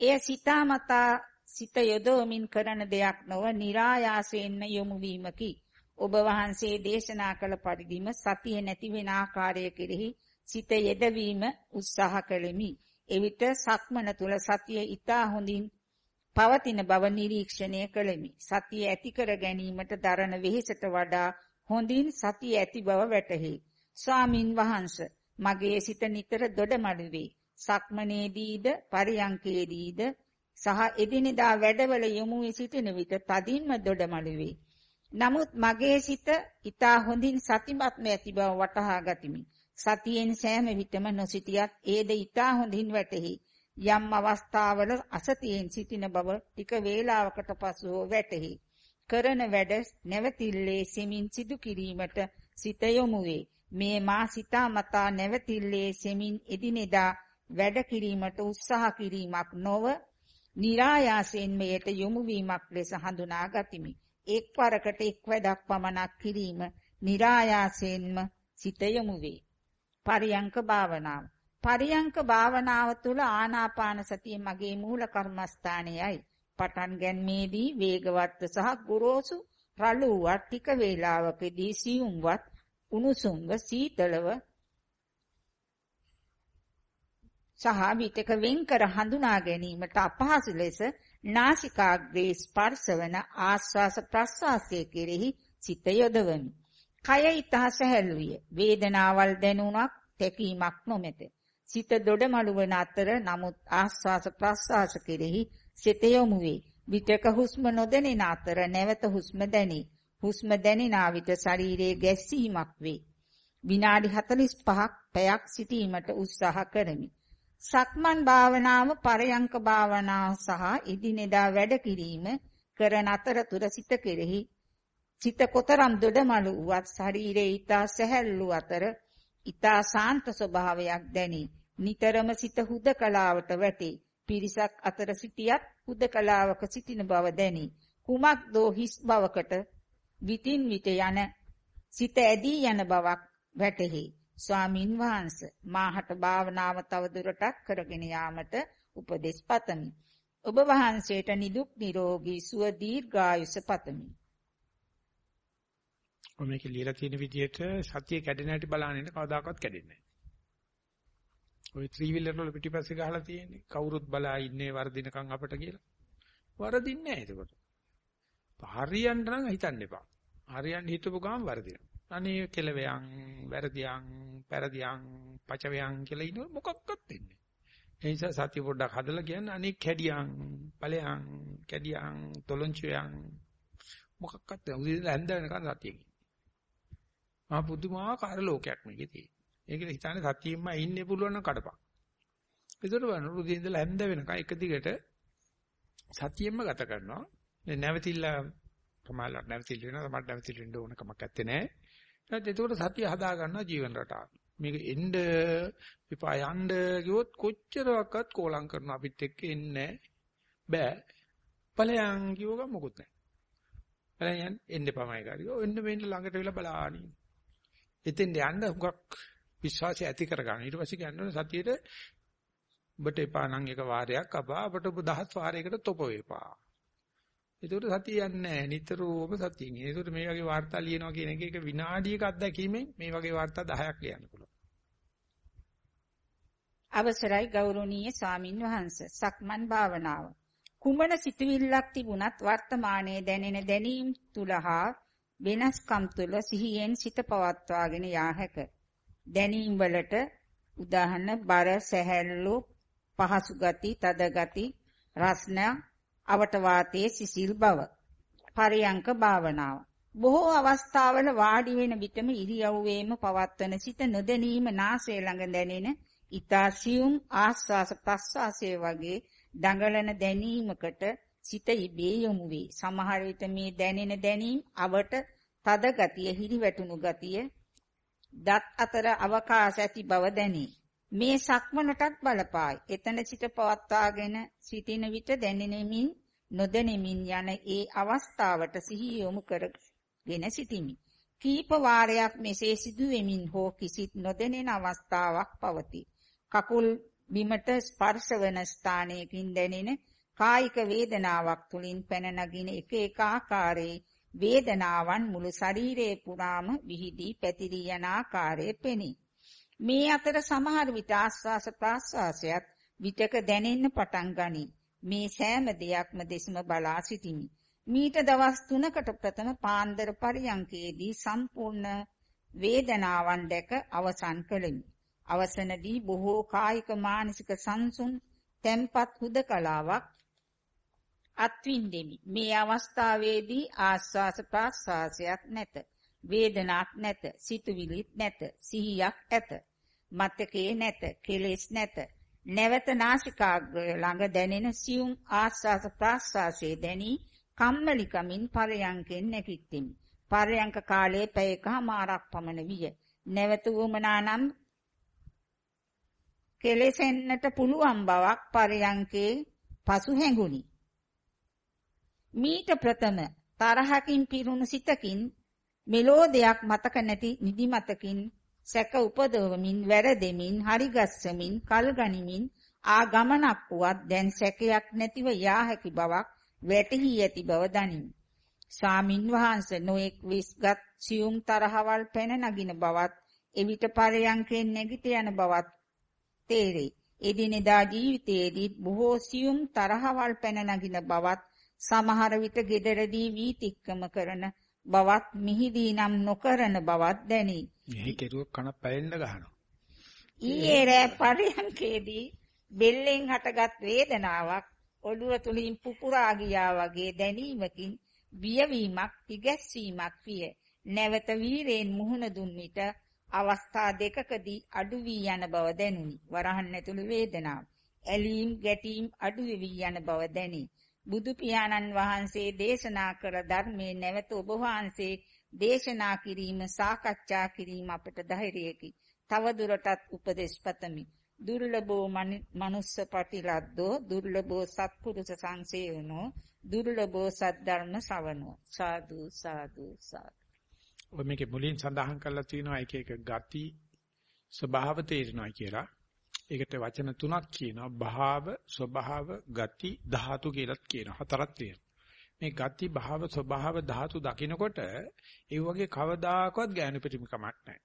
එය සිතාමතා සිත යොදවමින් කරන දෙයක් නොව નિરાයාසයෙන්ම යොමු වීමකි. ඔබ වහන්සේ දේශනා කළ පරිදිම සතිය නැති වෙන ආකාරය කෙරෙහි සිත යෙදවීම උත්සාහ කළෙමි. එවිට සක්මන තුල සතිය ඊතා හොඳින් පවතින බව නිරීක්ෂණය කළෙමි. සතිය ඇති කර ගැනීමට දරන වෙහෙසට වඩා හොඳින් සතිය ඇති බව වැටහි. ස්වාමින් වහන්සේ මගේ සිත නිතර දොඩමළු වේ. සක්මනේදීද පරියංකේදීද සහ එදිනෙදා වැඩවල යොමු වී සිටින විට තදින්ම දොඩමළු වේ. නමුත් මගේ සිත ඊතා හොඳින් සතිමත්ම ඇති බව වටහා ගතිමි. සතියෙන් සෑම විටම නොසිටියත් ඒද ඊටා හොඳින් වැටහි. යම් අවස්ථාවල අසතියෙන් සිටින බව ටික වේලාවකට පසුව වැටහි. කරන වැඩ නැවතිල්ලේ සෙමින් සිදු කිරීමට සිත යොමු වේ. මේ මා සිතාමතා නැවතිල්ලේ සෙමින් එදිනෙදා වැඩ කිරීමට උත්සාහ කිරීමක් නොව નિરાයාසයෙන් මෙයට යොමු වීමක් ලෙස හඳුනා ගතිමි. එක් වරකට එක් වැඩක් පමණක් කිරීම નિરાයාසයෙන්ම සිත යොමු වේ. පරියංක භාවනාව. පරියංක භාවනාව තුළ ආනාපාන සතිය මගේ මූල කර්මස්ථානයයි. පටන් ගැනීමේදී වේගවත් සහ ගොරෝසු රළුවත් ටික වේලාවකදී සියුම්වත් උණුසුම්ව සීතලව සහ විතක වෙන්කර හඳුනා ගැනීමට අපහසු ලෙස නාසිකාග්‍රේ ස්පර්ශවන ආස්වාස ප්‍රස්වාසයේ කෙරෙහි සිත යොදවමි. කය ඊතහ සැහැල්ලුය. වේදනාවල් දැනුණක් තැකීමක් නොමැත. සිත දොඩමළු වන අතර නමුත් ආස්වාස ප්‍රස්වාස කෙරෙහි සිත යොමු වේ. විතක හුස්ම නොදැනෙන අතර නැවත හුස්ම දැනේ. හුස්ම දැනෙන විට ශරීරයේ ගැස්සීමක් වේ. විනාඩි 45ක් පැයක් සිටීමට උත්සාහ කරමි. සක්මන් භාවනාව පරයන්ක භාවනාව සහ ඉදිනෙදා වැඩ කිරීම කරන අතරතුර සිත කෙරෙහි සිත කොතරම් දොඩමළු වුවත් ශරීරයේ ඊතා සැහැල්ලු අතර ඊතා සාන්ත ස්වභාවයක් දැනේ. නිතරම සිත හුදකලාවට වැටේ. පිරිසක් අතර සිටියත් හුදකලාවක සිටින බව දැනේ. කුමක් දෝ හිස් බවකට විතින් විට යන සිත ඇදී යන බවක් වැටහි. ස්වාමින් වහන්සේ මාහට භාවනාව තවදුරටත් කරගෙන යාමට උපදෙස් පතමි. ඔබ වහන්සේට නිදුක් නිරෝගී සුව දීර්ඝායුෂ පතමි. ඔය මේකේ ලියලා තියෙන විදිහට සතිය කැඩෙන හැටි බලන්නේ කවදාකවත් කැඩෙන්නේ නැහැ. ඔය ත්‍රිවිලර් වල පිටිපස්සේ ගහලා තියෙන්නේ කවුරුත් බලා ඉන්නේ වර්ධිනකම් අපට කියලා. වරදින්නේ නැහැ එතකොට. හරියන්න නම් හිතන්න එපා. හරියන්න හිතපු ගමන් වර්ධිනවා. අනේ කෙලවයන්, වැරදියන්, පෙරදියන්, පචවයන් කියලා ඉන්නව මොකක්වත් වෙන්නේ. ඒ නිසා සතිය පොඩ්ඩක් හදලා කියන්නේ අනේ කැඩියන්, ඵලයන්, කැඩියන්, තොලොංචුයන් මොකක්වත් උදේ ඇඳ වෙනකන් සතිය මහා පුදුමාකාර ලෝකයක් මේකේ තියෙන්නේ. ඒකද හිතන්නේ සතියෙම ඉන්නේ පුළුවන් නම් කඩපන්. ඒකට බලන්න උදේ ඉඳලා හැන්ද වෙනකන් එක දිගට සතියෙම ගත කරනවා. මේ නැවතිලා තමයි නැවතිල වෙනවා. තමයි නැවතිල වෙන්න ඕන කමක් නැත්තේ නෑ. ඊට ඒකට සතිය හදා ගන්නවා ජීවන රටාව. මේක එන්න විපා යන්න කිව්වොත් කොච්චරවත් කෝලම් කරන අපිත් එක්ක එන්නේ බෑ. ඵලයන් කිව්ව ගමන් මොකුත් නැහැ. ඵලයන් එන්න පමයි කාරියෝ එන්න මෙන්න ළඟට වෙලා බලාගෙන එතෙන් යන්න හුඟක් විශ්වාසය ඇති කරගන්න. ඊට පස්සේ කියන්න සතියේට ඔබට එපා නම් එක වාරයක් අපා අපට ඔබ දහස් වාරයකට තොප වේපා. ඒකට සතිය යන්නේ නැහැ. නිතරම සතියින්. ඒකට මේ වගේ වාර්තා ලියනවා කියන එක එක විනාඩියක අත්දැකීමෙන් මේ වගේ වාර්තා 10ක් ලියන්න පුළුවන්. අවසරයි ගෞරවනීය ස්වාමින් වහන්සේ. සක්මන් භාවනාව. කුමන සිතුවිල්ලක් තිබුණත් වර්තමානයේ දැනෙන දැනීම් තුලහා වෙනස්කම් තුළ සිහියෙන් සිත පවත්වාගෙන යා හැක. දැනීම් වලට උදාහරණ බර සැහැල්ලු පහසු ගති තද ගති රස්න අවට වාතයේ සිසිල් බව පරියංක භාවනාව බොහෝ අවස්ථාවල වාඩි වෙන විටම ඉරියව්වේම පවත්වන සිත නොදැනීම නාසය ළඟ දැනෙන ඊතා සියුම් ආස්වාස ප්‍රස්වාසයේ වගේ දඟලන දැනීමකට සිත ඉබේ යොමු වේ. සමහර විට මේ දැනෙන දැනීම් අවට තද ගතිය, හිරිවැටුණු ගතිය, දත් අතර අවකාශ ඇති බව දැනේ. මේ සක්මනටත් බලපායි. එතන සිට පවත්වාගෙන සිටින විට දැනෙනෙමින් නොදැනෙමින් යන ඒ අවස්ථාවට සිහිය යොමු කරගෙන සිටිමි. කීප වාරයක් මෙසේ සිදු වෙමින් හෝ කිසිත් නොදැනෙන අවස්ථාවක් පවතී. කකුල් බිමට ස්පර්ශ වන ස්ථානයකින් දැනෙන කායික වේදනාවක් තුලින් පැන නගින එක එක ආකාරයේ වේදනාවන් මුළු ශරීරයේ පුරාම විහිදී පැතිරී යන ආකාරය පෙනේ. මේ අතර සමහර විට ආස්වාස ප්‍රාස්වාසයත් විතක දැනෙන්න පටන් ගනී. මේ සෑම දෙයක්ම දෙසම බලා සිටිමි. මීට දවස් 3කට ප්‍රථම පාන්දර පරියන්කේදී සම්පූර්ණ වේදනාවන් දැක අවසන් කළෙමි. අවසනදී බොහෝ කායික මානසික සංසුන් තැම්පත් හුදකලාවක් අත්විඳෙමි. මේ අවස්ථාවේදී ආස්වාස ප්‍රාස්වාසයක් නැත. වේදනාවක් නැත. සිතුවිලිත් නැත. සිහියක් ඇත. මතකේ නැත. කෙලෙස් නැත. නැවත නාසිකාග්‍රය ළඟ දැනෙන සියුම් ආස්වාස ප්‍රාස්වාසයේ දැනි කම්මැලිකමින් පරයන්කෙන් නැගිටිමි. පරයන්ක කාලයේ පැයකමාරක් පමණ විය. නැවත වමනා නම් කෙලෙසෙන්නට පුළුවන් බවක් පරයන්කේ පසු හැඟුනි. මීට ප්‍රථම තරහකින් පිරුණු සිතකින් මෙලෝ දෙයක් මතක නැති නිදිමතකින් සැක උපදවමින් වැරදෙමින් හරිගස්සමින් කල්ගනිමින් ආ ගමනක් වුවත් දැන් සැකයක් නැතිව යා හැකි බවක් වැටහි ඇති බව දනිමි. ස්වාමින් වහන්සේ නොඑක් විස්ගත් සියුම් තරහවල් පැන නගින බවත් එවිට පරයන්කෙන් නැගිට යන බවත් තේරේ. එදිනෙදා ජීවිතයේදී බොහෝ සියුම් තරහවල් පැන නගින බවත් සමහර විට gederදී වීතික්කම කරන බවත් මිහිදී නම් නොකරන බවත් දැනේ. මෙහි කෙරුව කන පැලෙන්න ගහනවා. ඊයේ රෑ පරියන්කේදී බෙල්ලෙන් හටගත් වේදනාවක් ඔළුව තුලින් පුපුරා ගියා වගේ දැනීමකින් බියවීමක් තිගැස්වීමක් විය. නැවත වීරයෙන් මුහුණ දුන් විට අවස්ථා දෙකකදී අඩු වී යන බව දැනුනි. වරහන් ඇතුළු වේදනාව. ඇලීම් ගැටීම් අඩු වී යන බව දැනේ. බුදු පියාණන් වහන්සේ දේශනා කර ධර්මයේ නැවත ඔබ වහන්සේ දේශනා කිරීම සාකච්ඡා කිරීම අපට ධෛර්යයකි. තව දුරටත් උපදෙස් පතමි. දුර්ලභෝ මනුස්ස පටිලද්දෝ දුර්ලභෝ සත්පුරුෂ සංසේවනෝ දුර්ලභෝ සද්ධර්ම ශ්‍රවණෝ සාදු සාදු සාදු ඔය මේකේ මුලින් සඳහන් කරලා තියෙනවා එක එක ගති ස්වභාව තේරෙනවා කියලා. ඒකට වචන තුනක් කියනවා භාව, ස්වභාව, ගති, ධාතු කියලාත් කියනවා. හතරක් තියෙනවා. මේ ගති, භාව, ස්වභාව, ධාතු දකිනකොට ඒ වගේ කවදාකවත් ඥාන පිටිමකමක් නැහැ.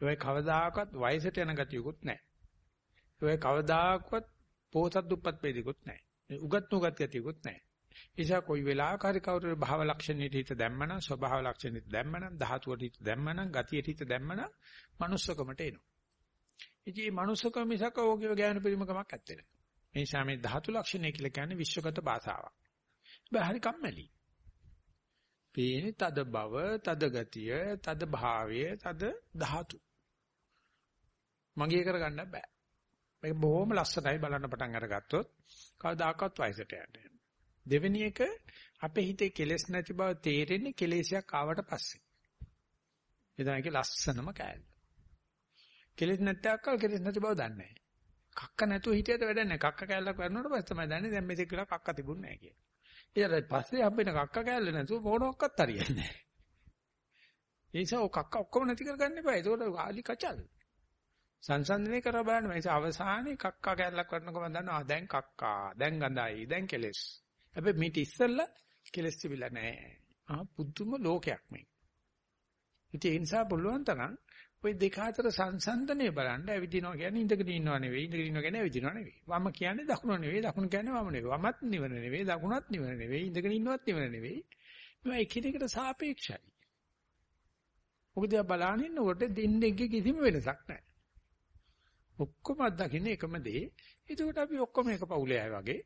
ඒ කවදාකවත් වයසට යන ගතියකුත් නැහැ. ඒ කවදාකවත් පෝසත් දුප්පත් වේදිකුත් නැහැ. උගත් නුගත් ගතියකුත් නැහැ. නිසා කොයි වෙලාවක හරි කවුරු භාව ලක්ෂණයට හිත දැම්මනම් ස්වභාව ලක්ෂණයට දැම්මනම් ධාතුවට හිත දැම්මනම් ගතියට හිත දැම්මනම් manussකමට එනවා. ඉතින් මේ manussකම මිසක ඕකේ ඥාන පරිමකමක් ඇත්තේ නැහැ. මේ නිසා මේ ධාතු ලක්ෂණය කියලා කියන්නේ විශ්වගත භාෂාවක්. බෑ හරි කම්මැලි. පේන්නේ තද බව, තද ගතිය, තද භාවය, තද ධාතු. මගේ කරගන්න බෑ. මේක බොහොම ලස්සනයි බලන්න පටන් අරගත්තොත් කවදාකවත් වයසට යන්නේ දෙවෙනි එක අපේ හිතේ කෙලෙස් නැති බව තේරෙන්නේ කෙලෙසයක් ආවට පස්සේ. එදාගේ ලස්සනම කෑල්ල. කෙලෙස් නැත්තක්කල් කෙලෙස් නැති බව දන්නේ නැහැ. කක්ක නැතුව හිටියට වැඩක් නැහැ. කක්ක කෑල්ලක් වරනකොට පස්සේ තමයි දන්නේ දැන් මේක කියලා කක්ක තිබුණේ නැහැ කියලා. ඊට පස්සේ හම්බෙන කක්ක කෑල්ල නැතුව මොනක්වත් හරියන්නේ නැහැ. ඒ නිසා ඔය කක්ක ඔක්කොම නැති කරගන්න එපා. ඒකට ආලි කචල්. සංසන්දනය කර බලන්න මේ අවසානයේ කක්කා කැල්ලක් වටනකොම දන්නවා දැන් කක්කා දැන් ගඳයි දැන් කෙලස් හැබැයි මේට ඉස්සෙල්ලා කෙලස් තිබිලා නැහැ ආ පුදුම ලෝකයක් මේ ඉතින් ඒ නිසා පුළුවන් තරම් ওই දෙක අතර සංසන්දනය බලන්න ඇවිදිනවා කියන්නේ ඉඳගෙන ඉන්නව නෙවෙයි ඉඳගෙන ඉන්නව කියන්නේ ඇවිදිනව නෙවෙයි වම කියන්නේ දකුණ නෙවෙයි දකුණ කියන්නේ වම නෙවෙයි වමත් නිවන නෙවෙයි දකුණත් නිවන නෙවෙයි ඉඳගෙන ඉන්නවත් නිවන නෙවෙයි මේවා එකිනෙකට සාපේක්ෂයි මොකද බලන්න ඉන්නකොට දෙන්නේගේ කිසිම වෙනසක් නැහැ ඔක්කොම අත්දකින්න එකම දේ. ඒකට අපි ඔක්කොම එක පවුලේ අය වගේ.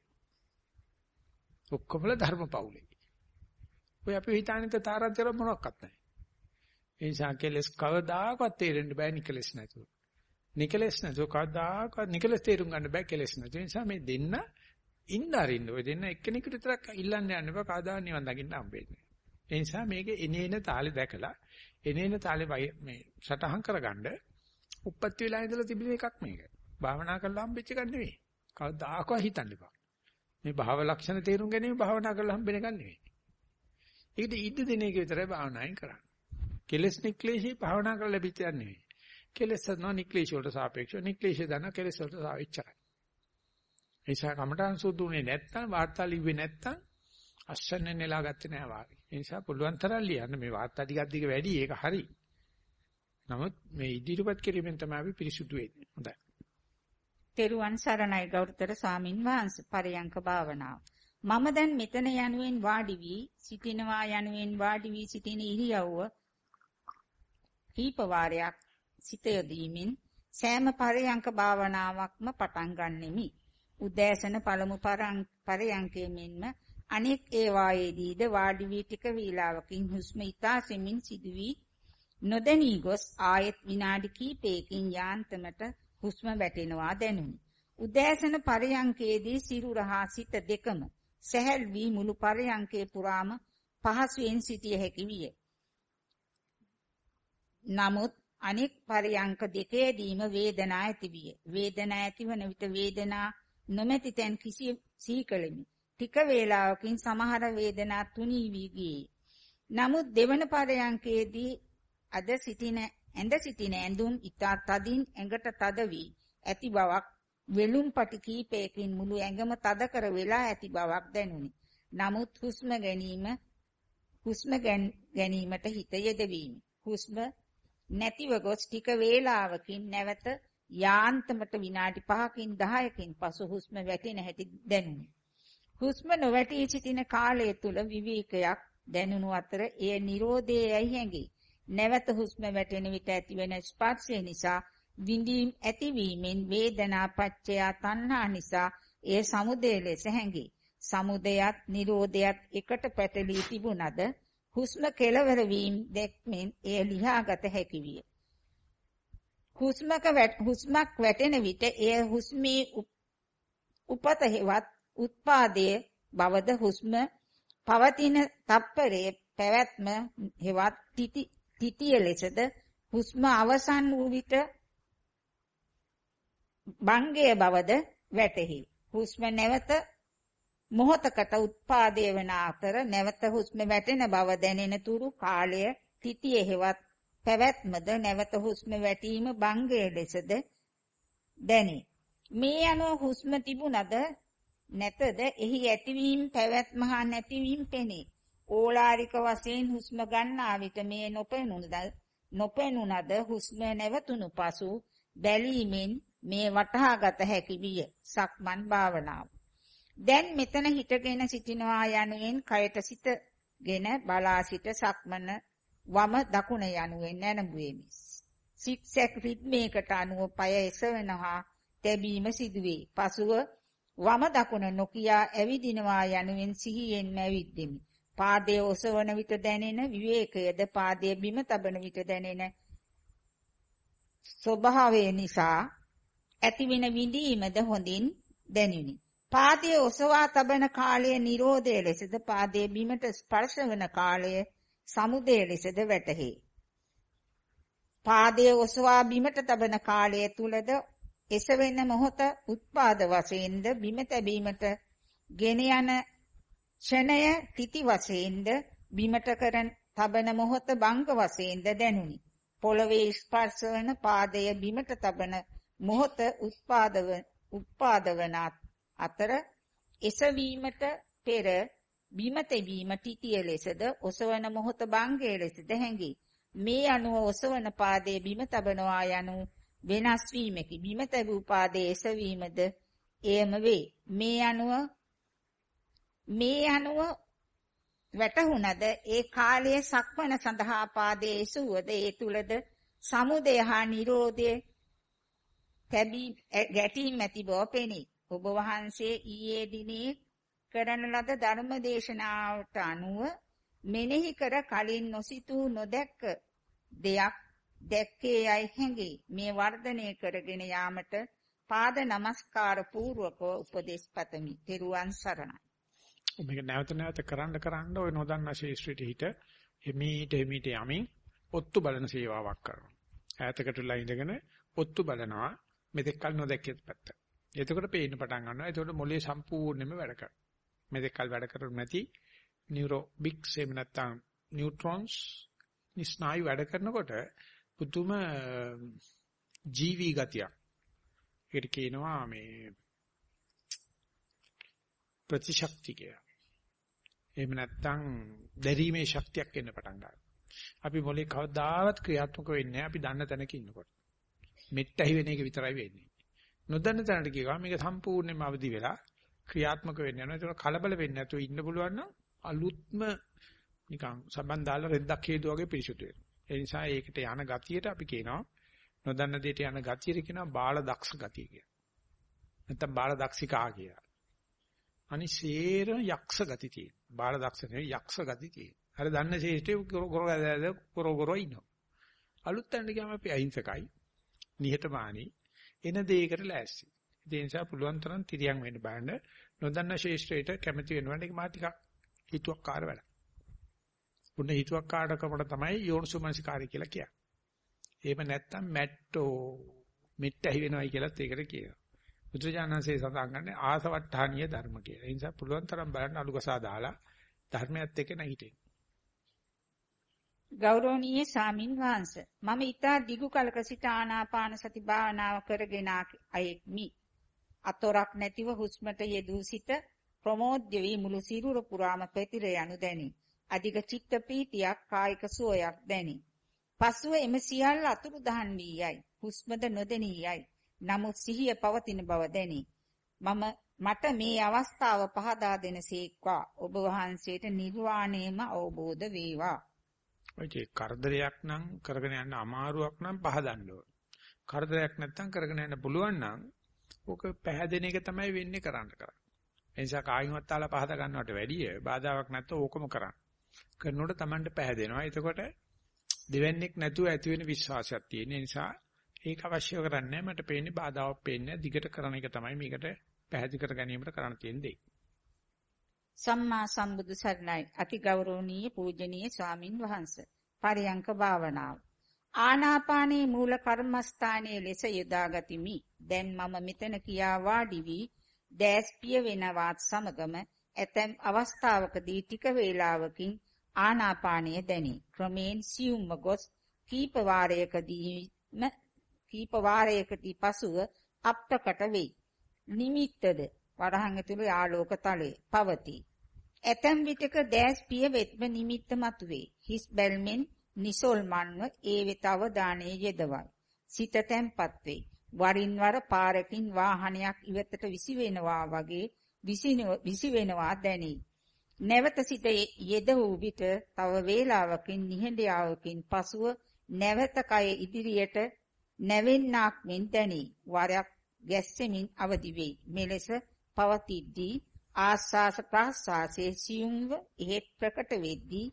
ඔක්කොමල ධර්ම පවුලේ. ඔය අපි හිතානිට තාරාතිර මොනක්වත් නැහැ. ඒ නිසා කෙලස් කවදාකවත් තේරෙන්න බෑ නිකලස් නැතුව. නිකලස් නැතුව කවදාකවත් නිකලස් තේරුම් ගන්න බෑ කෙලස් නැතුව. ඒ නිසා මේ දෙන්න ඉන්න අරින්න. ඔය දෙන්න එක්කෙනෙකුට විතරක් ඉල්ලන්න යන්න බෑ. කවදා නිවන් දකින්න හම්බෙන්නේ. ඒ නිසා මේක එනේන තාලේ දැකලා එනේන තාලේ මේ සටහන් කරගන්න උප්පත්ති වෙලා ඉඳලා තිබෙන එකක් මේක. භාවනා කරලා හම්බෙච්ච එකක් නෙවෙයි. කවදාකවත් හිතන්න එපා. මේ භාව ලක්ෂණ තේරුම් ගැනීම භාවනා කරලා හම්බෙන එකක් නෙවෙයි. ඒකට ඉද්ද දින එක විතරයි භාවනායෙන් කරන්නේ. කෙලස් නික්ලේශී භාවනා කරලා ලැබිච්ච එකක් නෙවෙයි. කෙලස් නො නික්ලේශ වලට සාපේක්ෂව නික්ලේශ දන කෙලස් වලට සාපේක්ෂයි. ඒසා කමඨාන් සුදුනේ නැත්තම් වාර්තා ලිව්වේ නැත්තම් අස්සන්නේ නෙලා ගත්තේ නෑ වාගේ. ඒ නිසා පුළුවන් තරම් ලියන්න මේ වාර්තා ටිකක් දිග වැඩි ඒක හරි. නමුත් මේ ඉදිරිපත් කිරීමෙන් තමයි අපි පිරිසුදු වෙන්නේ. හොඳයි. තෙරුවන් සරණයි ගෞරවතර ස්වාමින් වහන්සේ පරයන්ක භාවනාව. මම දැන් මෙතන යනුවෙන් වාඩි වී සිටිනවා යනුවෙන් වාඩි වී සිටින ඉරියව්ව කීප වාරයක් සිත යොදීමින් සෑම පරයන්ක භාවනාවක්ම පටන් ගන්නෙමි. උදෑසන පළමු පරයන්කේ මෙන්ම අනෙක් ඒවායේදීද වාඩි වී ටික වේලාවකින් හුස්ම ඉතා සෙමින් සිදුවී නොදැනී ගොස් ආයෙත් විනාඩි කිහිපයකින් යාන්තමට හුස්ම වැටෙනවා දැනුනි. උදෑසන පරයන්කේදී සිරුර හා සිත දෙකම සැහැල් වී මුළු පරයන්කේ පුරාම පහසුවෙන් සිටිය හැකි විය. නමුත් අනෙක් පරයන්ක දෙකේදීම වේදනා ඇතිවිය. වේදනා ඇතිවන විට වේදනා නොමැති තැන් කිසි සීකලෙමි. ටික වේලාවකින් සමහර වේදනා තුනී වී ගියේ. නමුත් දෙවන පරයන්කේදී අද සිටින ඇඳ සිටින ඇඳුම් ඉතා තදින් ඇඟට තද වී ඇති බවක් වෙලුම් පටි කීපයකින් මුළු ඇඟම තද කර වෙලා ඇති බවක් දැනුනි. නමුත් හුස්ම ගැනීම හුස්ම ගැනීමට හිත යෙදවීම. හුස්ම නැතිව ගොස් ටික වේලාවකින් නැවත යාන්තමට විනාඩි 5කින් 10කින් පසු හුස්ම වැටෙන හැටි දැනුනි. හුස්ම නොවැටී සිටින කාලය තුල විවේකයක් දැනුණු අතර එය Nirodheයයි හැඟේ. නැවත හුස්ම වැටෙන විට ඇතිවන ස්පර්ශය නිසා විඳීම් ඇතිවීමෙන් වේදනා පච්චය තණ්හා නිසා එය සමුදය ලෙස හැඟේ. සමුදයත් නිරෝධයත් එකට පැටලී තිබුණද හුස්ම කෙලවර වීම දැක්මෙන් එය ලියාගත හැකි විය. හුස්මක හුස්මක් වැටෙන විට එය හුස්මේ උපත හේවත් උත්පාදයේ බවද හුස්ම පවතින තප්පරයේ පැවැත්ම හේවත් තිතිය ලෙසද හුස්ම අවසන් වූ විට බංගයේ බවද වැටහි. හුස්ම නැවත මොහතකට උත්පාදේ වන අතර නැවත හුස්ම වැටෙන බව දැනෙන තුරු කාලය තිතිය හේවත් පැවැත්මද නැවත හුස්ම වැටීම බංගයේ ලෙසද දැනේ. මේ අනුව හුස්ම තිබුණද නැතද එහි ඇතිවීම පැවැත්ම හා නැතිවීම පෙනේ. ඕලාරික වශයෙන් හුස්ම ගන්නා විට මේ නොපෙනුනද නොපෙනුනද හුස්ම නැවතුණු පසු බැලීමෙන් මේ වටහාගත හැකි විය. සක්මන් භාවනාව. දැන් මෙතන හිටගෙන සිටිනවා යනුවෙන් කයට සිටගෙන බලා සිට සක්මන වම දකුණ යනුවෙන් නැනඹුවෙමි. සික්සැක් රිද්මයකට අනුව পায় එසවෙනවා තැබීම සිදුවේ. පසුව වම දකුණ නොකියා ඇවිදිනවා යනුවෙන් සිහියෙන් ඇවිද්දෙමි. පාදයේ ඔසවන විට දැනෙන විවේකයද පාදයේ බිම තබන විට දැනෙන ස්වභාවය නිසා ඇතිවෙන විඳීමද හොඳින් දැනුනි. පාදයේ ඔසවා තබන කාලය Nirodhe ලෙසද පාදයේ බිමට ස්පර්ශ වන කාලය සමුදය ලෙසද වැටහේ. පාදයේ ඔසවා බිමට තබන කාලය තුලද එසවෙන මොහොත උත්පාද වශයෙන්ද බිම තැබීමට ගෙන යන ක්ෂණය තිති වශයෙන්ද බිමට කරන තබන මොහොත බංග වශයෙන්ද දැනුනි. පොළවේ ස්පර්ශ වන පාදය බිමට තබන මොහොත උත්පාදව උත්පාදවන අතර එසවීමට පෙර බිම තැබීම තිතිය ලෙසද ඔසවන මොහොත බංගයේ ලෙසද හැඟේ. මේ අනුව ඔසවන පාදයේ බිම තබනවා යනු වෙනස් වීමකි. බිම තැබූ පාදයේ එසවීමද එයම වේ. මේ අනුව මේ අනුව වැටහුණද ඒ කාලයේ සක්මන සඳහා පාදයේ එසුවද ඒ තුලද සමුදය හා නිරෝධය තැබී ගැටීම් ඇති බව පෙනේ. ඔබ වහන්සේ ඊයේ දිනේ කරන ලද ධර්ම දේශනාවට අනුව මෙනෙහි කර කලින් නොසිතූ නොදැක්ක දෙයක් දැක්කේ යයි හැඟේ. මේ වර්ධනය කරගෙන යාමට පාද නමස්කාර පූර්වක උපදේශ පතමි. තෙරුවන් සරණයි. මේක නැවත නැවත කරන්න කරන්න ඔය නොදන්නා ශේෂ්ත්‍රයට හිට එමීට එමීට යමින් ඔත්තු බලන සේවාවක් කරනවා. ඈතකටලා ඉඳගෙන ඔත්තු බලනවා මෙතෙක් කල නොදැක්කෙත් පැත්ත. එතකොට පේන්න පටන් ගන්නවා. එතකොට මොලේ සම්පූර්ණයෙන්ම වැඩ කරනවා. මෙතෙක් කල වැඩ කරු නැති නියුරෝ බිග්ස් එහෙම නැත්නම් නියුට්‍රෝන්ස් ස්නායු වැඩ කරනකොට පුදුම ජීවි ගතියක්. ඒකට කියනවා මේ ප්‍රතිශක්තිය. එහෙම නැත්නම් දැරීමේ ශක්තියක් එන්න පටන් ගන්නවා. අපි මොලේ කවදාවත් ක්‍රියාත්මක වෙන්නේ අපි දන්න තැනක ඉන්නකොට. මෙට්ටහි වෙන එක විතරයි වෙන්නේ. නොදන්න තැනට ගියගම මේක සම්පූර්ණයෙන්ම අවදි වෙලා ක්‍රියාත්මක වෙන්න යනවා. ඒක කලබල වෙන්නේ නැතුව ඉන්න පුළුවන් නම් අලුත්ම නිකන් සබන් දාලා රෙද්දක් හේතු වගේ පිරිසුදු වෙනවා. ඒ නිසා ඒකට යන ගතියට අපි කියනවා නොදන්න දෙයට යන ගතියට කියනවා බාල දක්ෂ ගතිය කියලා. නැත්නම් බාල දක්ෂිකා කියලා. අනිසේර යක්ෂ ගති තියෙන. බාල දක්ෂ නෙවෙයි යක්ෂ ගති තියෙන. අර දන්න ශේෂ්ඨේ කොර කොර ඉන්නවා. අලුත් තැනට ගියාම අපි අහිංසකයි. නිහතමානී එන දෙයකට ලෑස්ති. ඒ නිසා පුළුවන් තරම් තිරියන් වෙන්න බලන්න නොදන්න ශේෂ්ත්‍රයට කැමති වෙනවට ඒක මා ටිකක් හිතුවක්කාර වැඩ. උන්න හිතුවක්කාරකමට තමයි යෝනිසුමනසිකාරය කියලා කියන්නේ. එහෙම නැත්තම් මැට්ටෝ මෙට්ට ඇහි වෙනවයි කියලාත් ඒකට කියනවා. බුදුජානන්සේ සඳහන් කරන්නේ ආසවට්ටානීය ධර්ම කියලා. ඒ නිසා පුළුවන් තරම් බලන්න අලුකසා දාලා ධර්මයත් එක්ක නැහිටෙන්න. ගෞරවනීය සාමින් වහන්සේ මම ඊතා දිගු කලක සිට ආනාපාන සති භාවනාව කරගෙන අයෙක්මි. අතොරක් නැතිව හුස්මට යෙදූ සිට ප්‍රමෝද්‍ය වී මුළු සිරුර පුරාම පැතිර යනු දැනි. අධික චිත්ත පීතියක් කායික සුවයක් දැනි. පසුව එම සියල්ල අතුරු දහන් වී යයි. හුස්මද නොදෙනී යයි. නමුත් සිහිය පවතින බව දැනි. මම මට මේ අවස්ථාව පහදා දෙනසේක්වා ඔබ වහන්සේට නිර්වාණයම අවබෝධ වේවා. ඔය කරදරයක් නම් කරගෙන යන්න අමාරුවක් නම් පහදන්න ඕන. කරදරයක් නැත්තම් කරගෙන යන්න පුළුවන් නම් ඕක පැහැදෙන එක තමයි වෙන්නේ කරන්න කරන්නේ. ඒ නිසා කායිමත් තාලා පහද ගන්නවට වැඩිය බාධාවක් නැත්නම් ඕකම කරන්න. කරනකොට Tamanට පැහැදෙනවා. එතකොට දෙවන්නේක් නැතුව ඇති වෙන විශ්වාසයක් තියෙන නිසා ඒක අවශ්‍ය කරන්නේ මට පේන්නේ බාධාවක් පේන්නේ දිගට කරන එක තමයි මේකට පැහැදිලි කර ගැනීමට කරන්න තියෙන දේ. සම්මා සම්බුදු සරණයි. අති ගෞරවනීය පූජනීය ස්වාමින් වහන්සේ. පරියංක භාවනාව. ආනාපානයේ මූල කර්මස්ථානයේ ලෙස යොදාගතිමි. දැන් මම මෙතන කියා වාඩි වී දැස් පිය වෙනවත් සමගම ඇතැම් අවස්ථාවකදී ටික වේලාවකින් ආනාපානය දැනේ. ක්‍රමෙන් සියුම්ව ගොස් කීප වාරයකදීම කීප වාරයකදී පසුව අප්‍රකට වේ නිමිත්තද? වරහන් ඇතුළේ ආලෝක තලයේ පවතී ඇතැම් විටක දැස් පිය වෙත්ම නිමිත්ත මතුවේ. හිස් බැල්මෙන් නිසල්මන්ව ඒ වෙත අවධානය යෙදවයි. සිත තැම්පත් වේ. වරින් වර පාරකින් වාහනයක් ඉවතට විසිවෙනවා වගේ විසිවෙනවා දැනේ. නැවත සිත යෙද වූ විට තව වේලාවකින් නිහඬයාවකින් පසුව නැවත කය ඉදිරියට නැවෙන්නක් මෙන් දැනේ. වරයක් ගැස්සෙමින් අවදි වේ. මෙලෙස පවතිද්දී ආස්වාස ප්‍රාස්වාසයේ සියුම්ව එහෙත් ප්‍රකට වෙද්දී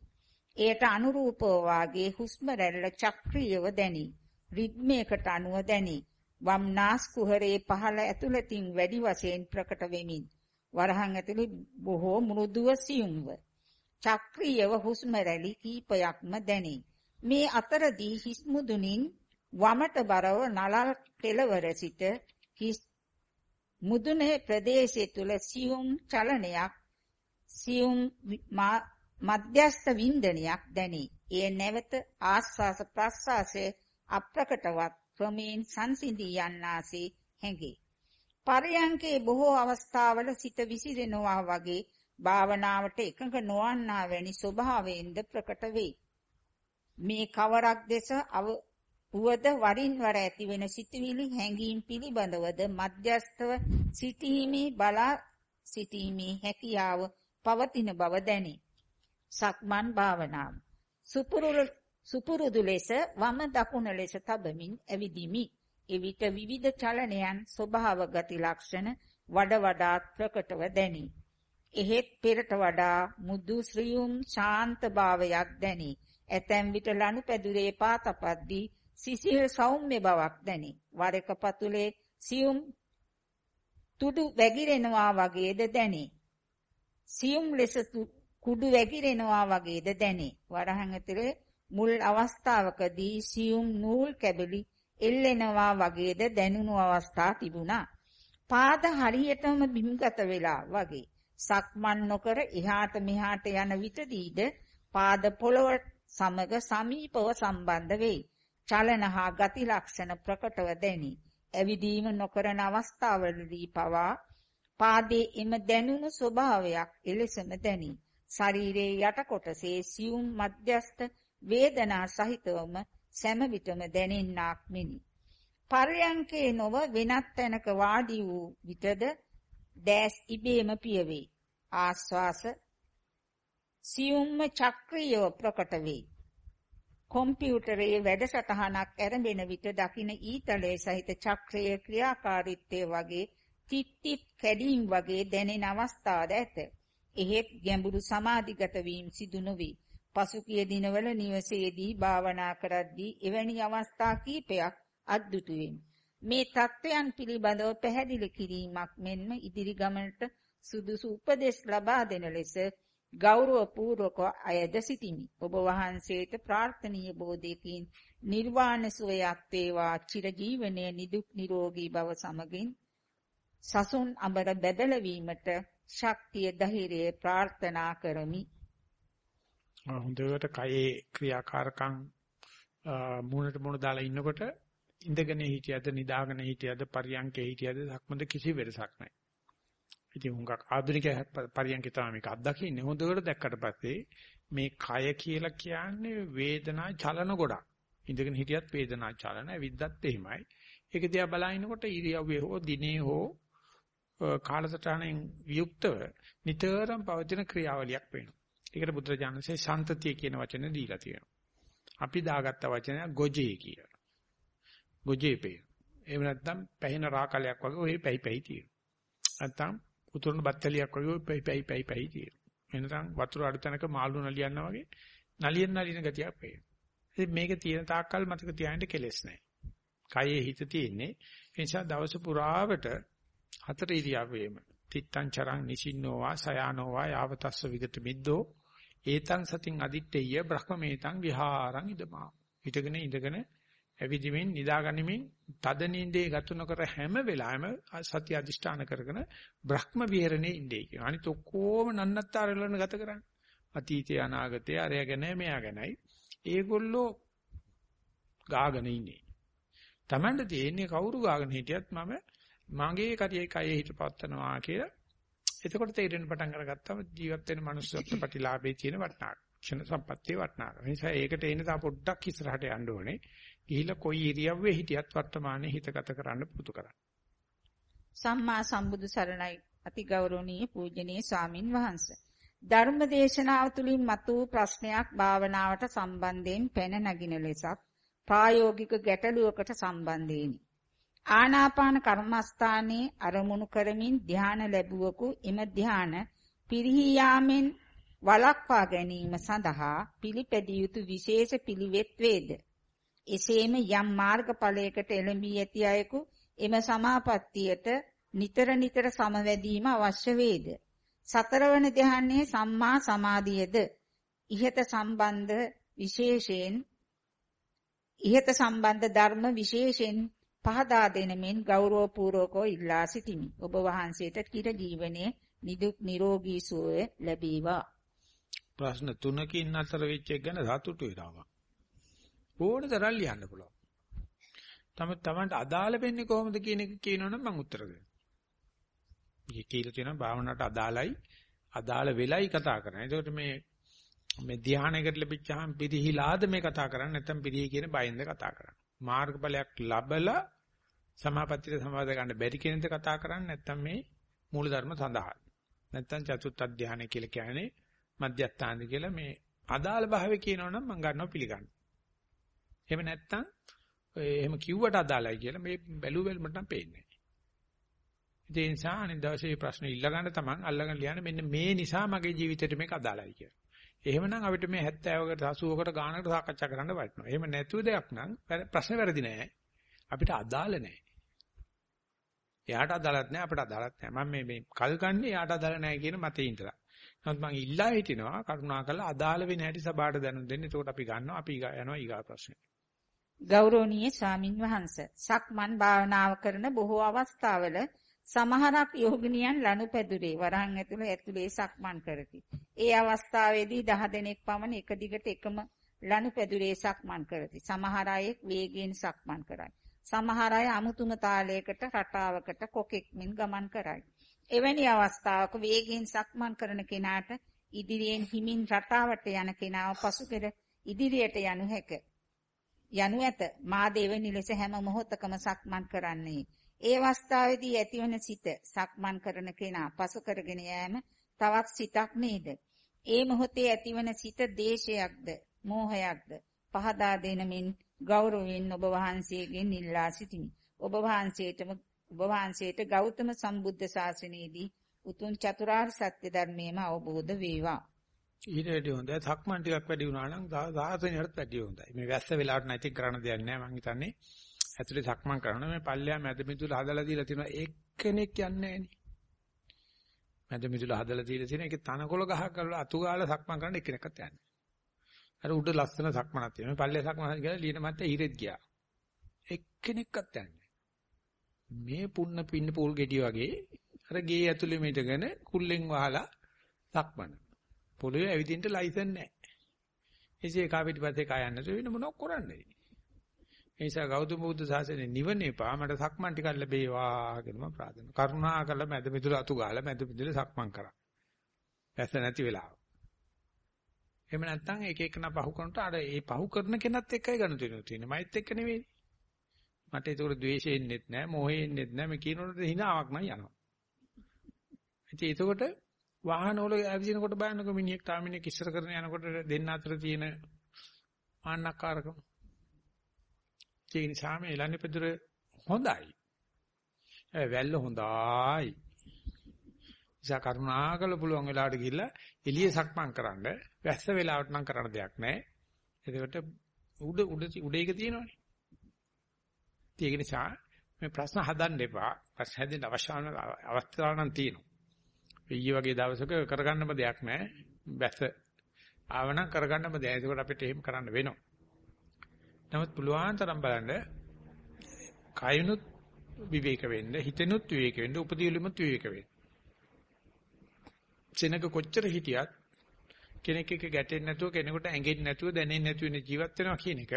එයට අනුරූපව වාගේ හුස්ම රැල්ල චක්‍රීයව දැනි. රිද්මයකට අනුව දැනි. වම් නාස් කුහරේ පහළ ඇතුළතින් වැඩි වශයෙන් ප්‍රකට වෙමින් වරහන් ඇතුළේ බොහෝ මෘදුව සියුම්ව චක්‍රීයව හුස්ම රැලි කීපයක්ම දැනේ. මේ අතරදී හිස් මුදුනින් වමට බරව නලල් කෙළවර සිට හිස් මුදුනේ ප්‍රදේශය තුල සියුම් චලනයක් සියුම් මධ්‍යස්ථ වින්දනයක් දැනේ. එය නැවත ආස්වාස ප්‍රස්වාසයේ අප්‍රකටවත් ක්‍රමයෙන් සංසිඳී යන්නාසේ හැඟේ. පරයන්කේ බොහෝ අවස්ථාවල සිත විසිරෙනවා වගේ භාවනාවට එකඟ නොවන්නා වැනි ස්වභාවයෙන්ද ප්‍රකට වේ. මේ කවරක් දෙස උවද වරින් වර ඇතිවෙන සිතුවිලි හැඟීම් පිළිබඳවද මධ්‍යස්තව සිටීමේ බලා සිටීමේ හැකියාව පවතින බව දැනේ. සක්මන් භාවනාව. සුපුරුදු ලෙස වම දකුණ ලෙස තබමින් ඇවිදිමි. එවිට විවිධ චලනයන් ස්වභාව ගති ලක්ෂණ වඩ වඩාත් ප්‍රකටව දැනේ. එහෙත් පෙරට වඩා මුදු ශ්‍රියුම් ශාන්ත භාවයක් දැනේ. ඇතැම් විට ලනුපැදුරේ පාතපද්දී සිසිල් සෞම්‍ය බවක් දැනේ. වර එක පතුලේ සියුම් තුඩු වැగిරෙනවා වගේද දැනේ. සියුම් ලෙස කුඩු වැగిරෙනවා වගේද දැනේ. වරහන් ඇතුලේ මුල් අවස්ථාවකදී සියුම් නූල් කැබලි එල්ලෙනවා වගේද දැනුණු අවස්ථා තිබුණා. පාද හරියටම බිම්ගත වෙලා වගේ. සක්මන් නොකර එහාට මෙහාට යන විටදීද පාද පොළව සමග සමීපව සම්බන්ධ වෙයි. චලන හා ගති ලක්ෂණ ප්‍රකටව දැනි. ඇවිදීම නොකරන අවස්ථාවලදී පවා පාදයේ එම දැනුණු ස්වභාවයක් එලෙසම දැනි. ශරීරයේ යට කොටසේ සියුම් මධ්‍යස්ත වේදනා සහිතවම සෑම විටම දැනෙන්නක් මෙනි. පර්යංකේ නොව වෙනත් තැනක වාඩි වූ විටද දැස් ඉබේම පියවේ. ආස්වාස සියුම්ම චක්‍රීයව ප්‍රකට වේ. කොම්පියුටරයේ වැඩසටහනක් ඇරඹෙන විට දකින ඊතලයේ සහිත චක්‍රයේ ක්‍රියාකාරීත්වය වගේ ටිප් ටිප් කැඩීම් වගේ දැනෙන අවස්ථාද ඇත. එහෙත් ගැඹුරු සමාධිගත වීම සිදු නොවේ. පසුගිය දිනවල නිවසේදී භාවනා කරද්දී එවැනි අවස්ථා කීපයක් අද්දුටුවෙමි. මේ தත්වයන් පිළිබඳව පැහැදිලි කිරීමක් මෙන්ම ඉදිරි ගමනට සුදුසු උපදෙස් ලබා දෙන ලෙස ගෞරවපූර්වක අයද සිටිමි. ඔබ වහන්සේට ප්‍රාර්ථනීය බෝධියකින් නිර්වාණ සුවයක් වේවා චිරජීවනයේ නිදුක් නිරෝගී භව සමගින් සසුන් අඹර බැබලවීමට ශක්තිය ධෛර්යය ප්‍රාර්ථනා කරමි. හොඳට කයේ ක්‍රියාකාරකම් මූණට මූණ දාලා ඉන්නකොට ඉඳගෙන හිටියද නිදාගෙන හිටියද පරියන්කේ හිටියද සක්මද කිසි වෙනසක් නැහැ. ඉතින් හුඟක් ආධුනික පරියන්කේ තමයි මේක අත්දකින්නේ. හොඳට දැක්කට පස්සේ මේ කය කියලා කියන්නේ වේදනා චලන ගොඩක්. ඉඳගෙන හිටියත් වේදනා චලන, විද්දත් එහෙමයි. ඒක දිහා බලනකොට ඉරියව්වේ හෝ දිනේ හෝ කාලසටහනෙන් වියුක්තව නිතරම පවතින ක්‍රියාවලියක් වෙනවා. ඒකට බුදුරජාණන්සේ සන්තතිය කියන වචනේ දීලා තියෙනවා. අපි දාගත්ත වචනය ගොජේ කියලා. ගොජේ පේ. එහෙම නැත්නම් පැහින රාකලයක් වගේ ඔය පැහි පැහි තියෙනවා. නැත්නම් උතුරන බත්තලියක් වගේ ඔය පැහි පැහි පැහි පැහි තියෙනවා. එනනම් වතුර අඩු තැනක මාළු නලියනවා වගේ නලියෙන් නලින ගතියක් පේනවා. ඉතින් මේක තියෙන තාක්කල් මතක තියාගන්න කෙලෙස් නැහැ. කයේ හිත තියෙන්නේ. ඒ නිසා දවස පුරාවට හතර ඉරියව්වේම තිත්තං චරං නිසින්නෝවා සයානෝවා යාවතස්ස විගත මිද්දෝ ඒතං සතින් අදිත්තේය බ්‍රහ්මමේතං විහාරං ඉදමා. හිටගෙන ඉඳගෙන ඇවිදිමින් නිදාගනිමින් තද නින්දේ ගත නොකර හැම වෙලාවෙම සත්‍ය අදිෂ්ඨාන කරගෙන බ්‍රහ්ම විහරණේ ඉන්නේ කියන. අනිත ඔක්කොම නන්නත්තර වලන ගත කරන්නේ. අතීතය අනාගතය අරය ගැන මෙයා ගැනයි. ඒගොල්ලෝ ගාගෙන ඉන්නේ. Tamanට තියෙන්නේ කවුරු ගාගෙන හිටියත් මම මගේ කරියේ කයේ හිත පවත්නවා කියලා. එතකොට තේරෙන්න පටන් අරගත්තම ජීවත් වෙන මනුස්සත්ව ප්‍රතිලාභයේ තියෙන වටිනාකම. ක්ෂණ සම්පත්තියේ වටිනාකම. ඒ නිසා ඒකට එන්න තා පොඩ්ඩක් ඉස්සරහට යන්න ඕනේ. ගිහිල්ලා කොයි ඉරියව්වේ හිටියත් වර්තමානයේ හිතගත කරන්න පුරුදු කරන්න. සම්මා සම්බුදු සරණයි අතිගෞරවනීය පූජනීය ස්වාමින් වහන්සේ. ධර්ම දේශනාව තුළින් මතු ප්‍රශ්නයක් භාවනාවට සම්බන්ධයෙන් පැන නගින ලෙසත් ප්‍රායෝගික ගැටලුවකට සම්බන්ධෙනි. ආනාපාන කර්මස්ථානයේ අරමුණු කරමින් ධාන ලැබුවකු එම ධාන පිරිහි යාමෙන් වළක්වා ගැනීම සඳහා පිළිපැදිය යුතු විශේෂ පිළිවෙත් වේද එසේම යම් මාර්ගඵලයකට එළඹී ඇති අයෙකු එම සමාපත්තියට නිතර නිතර සමවැදීම අවශ්‍ය වේද. සතරවන ධ්‍යානයේ සම්මා සමාධියද ඉහත සම්බන්ධ විශේෂයෙන් ඉහත සම්බන්ධ ධර්ම විශේෂයෙන් පහදා දෙන මෙන් ගෞරවපූර්වකව ඉල්ලා සිටිමි. ඔබ වහන්සේට කිර ජීවනයේ නිදුක් නිරෝගී සුවය ලැබේවා. ප්‍රශ්න තුනකින් අතර වෙච්ච එක ගැන සතුටු වෙනවා. ඕන තරම් ලියන්න පුළුවන්. තම තමන්ට අදාළ වෙන්නේ කොහොමද කියන එක කියනවනම් මම උත්තර දෙනවා. මේ කියලා තියෙනවා භාවනාවට අදාළයි අදාළ වෙලයි කතා කරන්නේ. ඒකට මේ මේ ධානයකට ලැබිච්චාම පිරිහිලාද මේ කතා කරන්නේ නැත්නම් පිරිහි කියන බයෙන්ද කතා කරන්නේ. මාර්ගඵලයක් ලැබලා සමාපත්තියට සමාද ගන්න බැරි කෙනෙක්ද කතා කරන්නේ නැත්නම් මේ මූලධර්ම සඳහා. නැත්නම් චතුත් අධ්‍යානය කියලා කියන්නේ මධ්‍යස්ථානද කියලා මේ අදාළ භාවය කියනවනම් මම ගන්නවා පිළිගන්න. එහෙම නැත්නම් එහෙම කිව්වට අදාළයි කියලා මේ බැලු බැලමට නම් පේන්නේ නැහැ. ඒ නිසා අනිත් දවසේ ප්‍රශ්න ඉල්ල ගන්න තමන් අල්ලගෙන ලියන්න මෙන්න මේ නිසා මගේ ජීවිතේට මේක අදාළයි කියලා. එහෙමනම් අපිට මේ 70කට 80කට ගානකට සාකච්ඡා කරන්න වටිනවා. එහෙම නැතුව දෙයක් නම් ප්‍රශ්න වැරදි නෑ. අපිට අදාළ නෑ. එයාට අදාළත් නෑ අපිට අදාළත් නෑ. මම මේ මේ කල් ගන්නේ එයාට අදාළ නෑ කියන මතේ ඉඳලා. නමුත් මම ඉල්ලා හිටිනවා කරුණාකරලා අදාළ වෙන හැටි සභාවට දැනුම් දෙන්න. එතකොට අපි ගන්නවා අපි යනවා ඊගා ප්‍රශ්නේ. ගෞරවනීය ස්වාමින් වහන්සේ සක්මන් භාවනාව කරන බොහෝ අවස්ථාවල සමහරක් යෝගිනියන් ලනුපැදුරේ වරහන් ඇතුළේ ඇතුලේ සක්මන් කරති. ඒ අවස්ථාවේදී 10 දෙනෙක් පමණ එක දිගට එකම ලනුපැදුරේ සක්මන් කරති. සමහර අය වේගයෙන් සක්මන් කරයි. සමහර අය අමුතුම තාලයකට රටාවකට කොකෙක් මෙන් ගමන් කරයි. එවැනි අවස්ථාවක වේගයෙන් සක්මන් කරන කෙනාට ඉදිරියෙන් හිමින් රටාවට යන කෙනාව පසුකර ඉදිරියට යනු හැකිය. යනු ඇත. මා දෙවෙනි ලෙස හැම මොහොතකම සක්මන් කරන්නේ. ඒ අවස්ථාවේදී ඇතිවන සිත සක්මන් කරන කෙනා පසු කරගෙන යෑම තවත් සිතක් නේද? ඒ මොහොතේ ඇතිවන සිත දේශයක්ද, මෝහයක්ද? පහදා දෙනමින් ගෞරවයෙන් ඔබ වහන්සේගෙන් ඉල්ලා සිටිමි. ඔබ වහන්සේටම ඔබ වහන්සේට ගෞතම සම්බුද්ධ ශාසනයේදී උතුම් චතුරාර්ය සත්‍ය ධර්මයේම අවබෝධ වේවා. ඊට වැඩි හොඳයි. සක්මන් ටිකක් වැඩි වුණා නම් සාසනයටත් වැඩි හොඳයි. මේ වැස්ස වෙලාවට නැති කරන්න දෙයක් නැහැ. මං හිතන්නේ ඇතුලේ සක්මන් කරන මේ පල්ලෙහා මැද මිදුල හදලා දීලා තියෙනවා එක්කෙනෙක් යන්නේ නැහැ මැද මිදුල හදලා දීලා තියෙන එකේ තනකොළ ගහක් කරලා අතු ගාලා සක්මන් කරන්න එක්කෙනෙක්වත් යන්නේ. අර උඩ ලස්සන සක්මනක් තියෙනවා. මේ පල්ලෙහා සක්මනක් කියලා ලියන මැත්තේ හිරෙත් ගියා. එක්කෙනෙක්වත් යන්නේ මේ පුන්න පින්න පූල් ගෙඩි වගේ අර ගේ ඇතුලේ මිදගෙන කුල්ලෙන් වහලා සක්මන. පොළවේ ඇවිදින්න ලයිසන් නැහැ. එසේ කා පිටිපස්සේ කා යන්න වෙන මොනවක් කරන්නේ? ඒ නිසා ගෞතම බුදු සාසනේ නිවන එපා මට සක්මන් ටිකක් ලැබේවා කියලා මම ප්‍රාර්ථනා කරනවා. කරුණා කරලා මැද මිදුල අතු ගාලා මැද මිදුල සක්මන් කරා. වැස්ස නැති වෙලාව. එහෙම නැත්නම් එක එකන පහු කරනට අර ඒ පහු කරන කෙනත් එක්කයි ගන්න තියෙන්නේ. මයිත් එක්ක නෙවෙයි. මට ඒක ද්වේෂය එන්නෙත් නැහැ, මොහේ එන්නෙත් නැහැ. මේ කියනකොට හිනාවක් නම් යනවා. ඉතින් ඒකකොට වාහන වල ඇවිදිනකොට බලන්නකො මිනිහෙක් තා මිනිහෙක් ඉස්සර කරන යනකොට දෙන්න අතර තියෙන මාන්නක්කාරකම. ඒ නිසා මේ එළන්නේ පෙදුර හොඳයි. ඒ වැල්ල හොඳයි. ඉතින් කරුණාකල පුළුවන් වෙලාවට ගිහිල්ලා එළිය සක්මන් කරන්න වැස්ස වෙලාවට නම් කරන්න දෙයක් නැහැ. එතකොට උඩ උඩ උඩ එක තියෙනවනේ. ඒක නිසා මේ ප්‍රශ්න හදන්න එපා. ප්‍රශ්න හැදෙන්න අවශ්‍ය අවස්ථාවක් නම් තියෙනවා. ඊයේ වගේ දවසක කරගන්නම දෙයක් නැහැ. බැස ආවනම් කරගන්නම දෙයක්. ඒකට අපිට එහෙම කරන්න වෙනවා. නමුත් පුළුවන් තරම් බලන්න කයනුත් විවේක වෙන්න, හිතෙනුත් විවේක වෙන්න, උපදීලෙමුත් විවේක වෙන්න. සෙනක කොච්චර හිටියත් කෙනෙක් එක්ක ගැටෙන්නේ නැතුව කෙනෙකුට ඇඟෙන්නේ නැතුව දැනෙන්නේ නැතුව ඉන්න ජීවත් වෙනවා කියන එක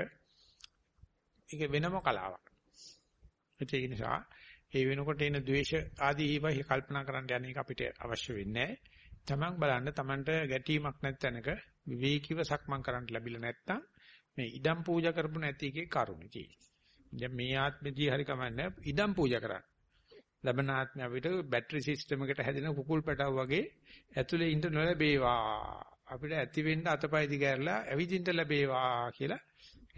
ඒක වෙනම කලාවක්. ඒක නිසා ඒ වෙනකොට එන ද්වේෂ ආදී ඒවා කල්පනා කරන්න යන එක අපිට අවශ්‍ය වෙන්නේ නැහැ. තමන් බලන්න තමන්ට ගැටීමක් නැත්ැනක විවේකීව සක්මන් කරන්න ලැබිලා නැත්නම් මේ ඉදම් පූජා කරපු නැති එකේ කරුණ තියෙන්නේ. දැන් මේ ආත්මෙදී හරි කමන්නේ ඉදම් පූජා කරන්න. ලබන ආත්මය අපිට බැටරි සිස්ටම් එකට හැදෙන කුකුල් පැටව වගේ ඇතුලේ ඉන්න නොලැබේවා. අපිට ඇති වෙන්න අතපය දිගහැරලා ඇවිදින්න ලැබේවා කියලා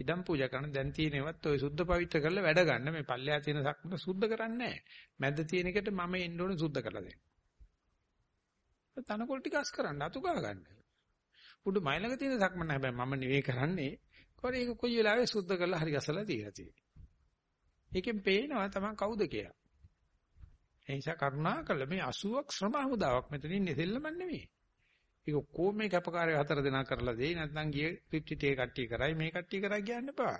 ඉදම් පූජා කරන දැන් තියෙනවත් ඔය සුද්ධ පවිත්‍ර කරලා වැඩ ගන්න මේ පල්ලෙහා තියෙන සක්මන සුද්ධ කරන්නේ නැහැ. මැද තියෙන එකට මම එන්න ඕනේ සුද්ධ කරලා දෙන්න. තනකොළ ටික අස් කරන්න අතු ගා ගන්න. උඩ මයිලක තියෙන සක්මන හැබැයි මම නෙවෙයි කරන්නේ. කොහේ ඒක කොයි වෙලාවෙ සුද්ධ කරලා හරි ගසලා තියලා තියෙන්නේ. ඒකෙන් පේනවා තමන් කවුද කියලා. ඒ නිසා කරුණා කළ මේ 80ක් ශ්‍රම හමුදාවක් මෙතන ඉන්නේ දෙල්ලම නෙවෙයි. ඒක කොහොම කැපකාරය හතර දෙනා කරලා දෙයි නැත්නම් ගිය ත්‍රිප්තිටේ කට්ටිය කරයි මේ කට්ටිය කරයි කියන්න එපා.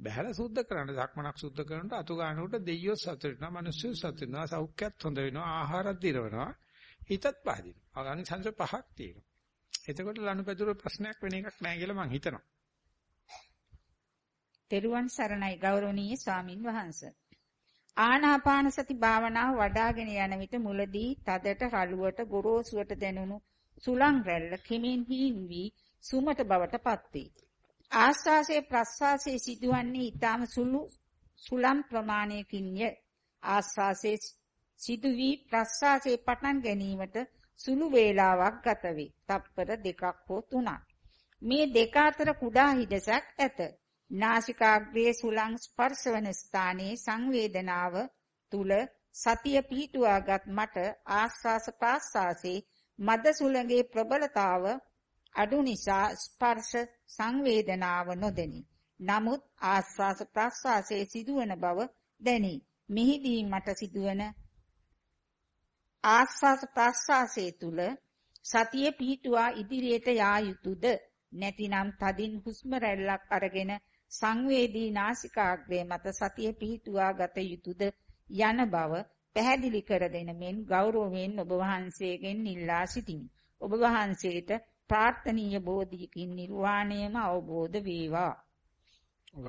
බහැලා සුද්ධ කරන්න සක්මනක් සුද්ධ කරනකොට අතු ගන්නකොට දෙයියෝ සතුට වෙනවා මිනිස්සු සතුට වෙනවා සෞඛ්‍යයත් හොඳ වෙනවා ආහාරත් දිරවනවා හිතත් පහදිනවා. අනිසංස පහක් තියෙනවා. එතකොට ලනුපැදුර ප්‍රශ්නයක් වෙන එකක් නැහැ කියලා මම හිතනවා. තෙරුවන් සරණයි ගෞරවනීය ස්වාමින් වහන්සේ. ආනාපාන සති භාවනාව වඩ아가ගෙන යන විට මුලදී තදට රළුවට ගොරෝසුවට දැනුණු සුලං රැල්ල කෙමින් හීන් වී සුමට බවට පත්වේ. ආස්වාසේ ප්‍රස්වාසේ සිදුවන්නේ ඊටම සුළු සුලම් ප්‍රමාණයකින්ය. ආස්වාසේ සිදු වී ප්‍රස්වාසේ පටන් ගැනීමට සුළු වේලාවක් ගත වේ. තප්පර දෙකක් හෝ තුනක්. මේ දෙක අතර කුඩා හිඩසක් ඇත. නාසිකාග්‍රයේ සුලං ස්පර්ශවන ස්ථානයේ සංවේදනාව තුල සතිය පිහිටුවාගත් මට ආස්වාස ප්‍රාස්වාසේ මද සුළඟේ ප්‍රබලතාව අඩු නිසා ස්පර්ශ සංවේදනාව නොදෙනි. නමුත් ආස්වාස ප්‍රස්වාසයේ සිදුවන බව දැනි. මෙහිදී මට සිදුවන ආස්වාස ප්‍රස්වාසයේ තුල සතිය පිහිටුවා ඉදිරියට යා යුතුයද නැතිනම් තදින් හුස්ම රැල්ලක් අරගෙන සංවේදී නාසිකාග්‍රේ මත සතිය පිහිටුවා ගත යුතුයද යන බව පැහැදිලි කර දෙන මෙන් ගෞරවයෙන් ඔබ වහන්සේගෙන් ඉල්ලා සිටිමි. ඔබ වහන්සේට ප්‍රාර්ථනීය බෝධියකින් නිර්වාණයම අවබෝධ වේවා.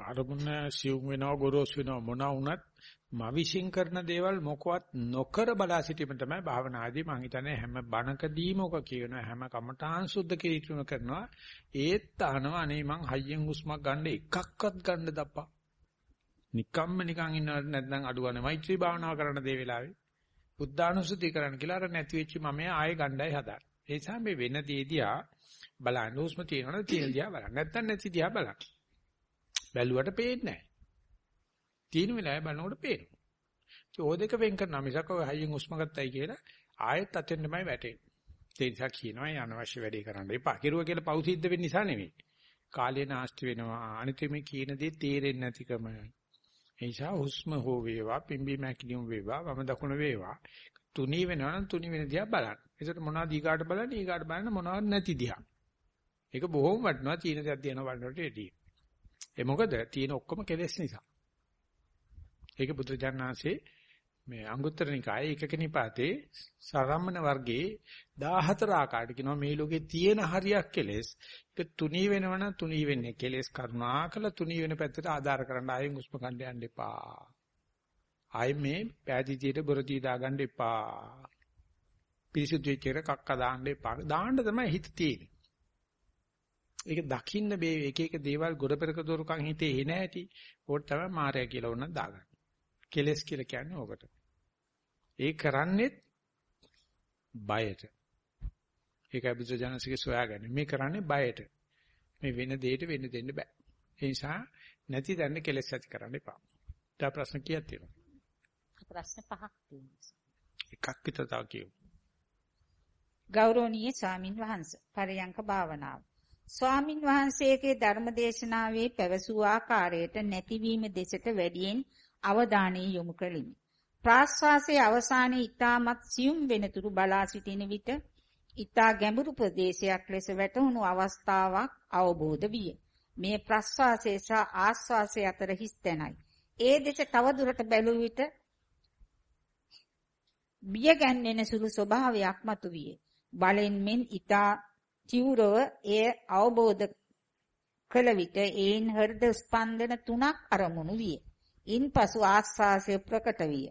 අරමුණ සිවුම් වෙනව ගොරෝසු වෙනව මොන වුණත් මවිෂින් කරන දේවල් මොකවත් නොකර බලා සිටීම තමයි භාවනාදී මම හිතන්නේ හැම බණකදීම ඔක කියනවා හැම කමඨාන් සුද්ධ කිරීම කරනවා ඒත් අහනවා අනේ මං හයියෙන් හුස්මක් ගන්න එකක්වත් ගන්න දප්පා නිකම්ම නිකන් ඉන්නවට නැත්නම් අඩු ගන්න මෛත්‍රී භාවනාව කරන දේ වෙලාවේ බුද්ධානුස්සතිය කරන්න කියලා අර නැති වෙච්ච මම ආයෙ ගණ්ඩායි හදාගන්න. ඒ නිසා මේ වෙන දේදියා බලන්න උස්ම තියෙනවනේ තියෙන දිහා බලන්න. නැත්නම් නැති දිහා බලන්න. බැලුවට පේන්නේ නැහැ. තියෙන වෙලාවේ බලනකොට පේනවා. ඉතින් ඕ දෙක වෙන් කරනවා මිසක් ඔය හයියෙන් හුස්ම ගත්තයි කියලා ආයෙත් අතෙන්මයි වැටෙන්නේ. ඒ නිසා කියනවා අනවශ්‍ය වැඩේ කරන්න එපා. කිරුව කියලා පව් සිද්ධ වෙන්න නිසා නෙවෙයි. කාලේ නාස්ති වෙනවා. අනිත් මේ කියන දේ තේරෙන්නේ නැතිකම. ඒ නිසා හුස්ම හෝ වේවා, පිම්බි මැකිලියුම් වේවා, වම දකුණ වේවා. තුනී වෙනවා නම් තුනී වෙන දිහා බලන්න. ඒකට මොනවද ඊගාට බලන්නේ? ඊගාට බලන්න මොනවද නැති දිහා. ඒක බොහොම වටිනවා චීන දෙයක් දිනන වලට එදී. ඒ මොකද තියෙන ඔක්කොම කෙලෙස් නිසා. ඒක බුදුජානනාංශේ මේ අංගුත්තර නිකායේ එකක නිපාතේ සරම්මන වර්ගයේ 14 ආකාරයට කියනවා මේ ලෝකේ තියෙන හරියක් කෙලෙස්. ඒක තුනී වෙනවනම් තුනී වෙන්නේ කෙලෙස් කරුණාකල තුනී වෙන පැත්තට ආධාර කරන්න ආයෙත් උස්ම කණ්ඩ යන්න එපා. ආයෙ මේ පෑදීතියට බොරදී දාගන්න එපා. පිරිසුදු වෙච්ච එක කක්ක දාන්න එපා. දාන්න තමයි හිත තියෙන්නේ. ඒක දකින්න මේ එක එක දේවල් ගොඩ පෙරක දොරකන් හිතේ එන ඇති. ඕක තමයි මායя කියලා උනන් දාගන්න. කෙලස් කියලා කියන්නේ ඕකට. ඒ කරන්නේත් බයට. ඒකයි බුදුජානසික සොයාගන්නේ. මේ කරන්නේ බයට. මේ වෙන දෙයකට වෙන්න දෙන්න බෑ. ඒ නිසා නැති දැන්න කෙලස් ඇති කරන්න එපා. තව ප්‍රශ්න කීයක් තියෙනවද? ප්‍රශ්න පහක් තියෙනවා. එකක් විතර තව කියමු. ගෞරවනීය ස්වාමින් වහන්සේ පරයන්ක භාවනාව ස්වාමින් වහන්සේගේ ධර්මදේශනාවේ පැවසූ ආකාරයට නැතිවීම දෙසට වැඩියෙන් අවධානය යොමු කළෙමි. ප්‍රාශ්වාසයේ අවසානයේ ඊටමත් සියුම් වෙනතුරු බලා සිටින විට ඊටා ගැඹුරු ප්‍රදේශයක් ලෙස වැටහුණු අවස්ථාවක් අවබෝධ විය. මේ ප්‍රශ්වාසය සහ ආශ්වාසය අතර හිස් තැනයි. ඒ දෙස තවදුරට බැලුව විට බිය ගැන්වෙන සුළු ස්වභාවයක් මතුවිය. බලෙන් මෙන් ඊටා තීව්‍රව එය අවබෝධ කළ විට ඒන් හෘද ස්පන්දන තුනක් අරමුණු විය. ඉන්පසු ආස්වාසය ප්‍රකට විය.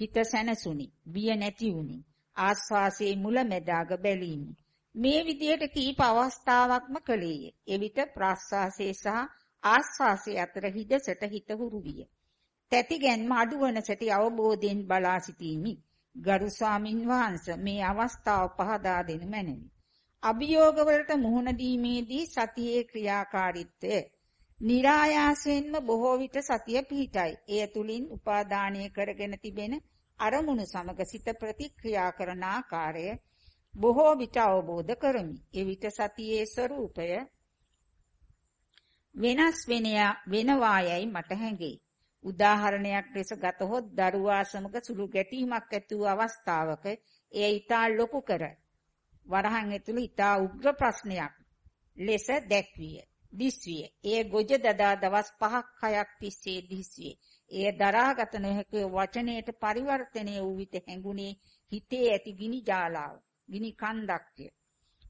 හිත සැනසුනි. බිය නැති වුනි. ආස්වාසයේ මුලැමැදාග බැලීමි. මේ විදියට කීප අවස්ථාවක්ම කළේය. එවිට ප්‍රාස්වාසයේ සහ ආස්වාසයේ අතර හිදසට හිත හුරු විය. තැති ගැන්ම අඩුවන සැටි අවබෝධයෙන් බලා සිටීමි. ගරු ස්වාමින් වහන්සේ මේ අවස්ථාව පහදා දෙනු මැනවි. අභියෝගවලට මුහුණ දීමේදී සතියේ ක්‍රියාකාරීත්වය નિરાයාසයෙන්ම බොහෝ විට සතිය පිහිටයි. එය තුලින් උපාදානය කරගෙන තිබෙන අරමුණු සමග සිත ප්‍රතික්‍රියා කරන ආකාරය බොහෝ විට අවබෝධ කරමි. එවිට සතියේ ස්වરૂපය වෙනස් වෙනවායයි මට හැඟේ. උදාහරණයක් ලෙස ගතහොත් දරුවා සමග සුළු ගැටීමක් ඇති වූ අවස්ථාවක එය ඊටා ලොකු කර වරහන් ඇතුළු ඊටා උග්‍ර ප්‍රශ්නයක් ලෙස දැක්විය. දිස්විය. එය ගොජ දදා දවස් 5ක් 6ක් තිස්සේ දිස්විය. එය දරාගත නොහැකි වචනයට පරිවර්තනය වූ විට හැඟුණේ හිතේ ඇති ගිනි ජාලාව, ගිනි කන්දක්ය.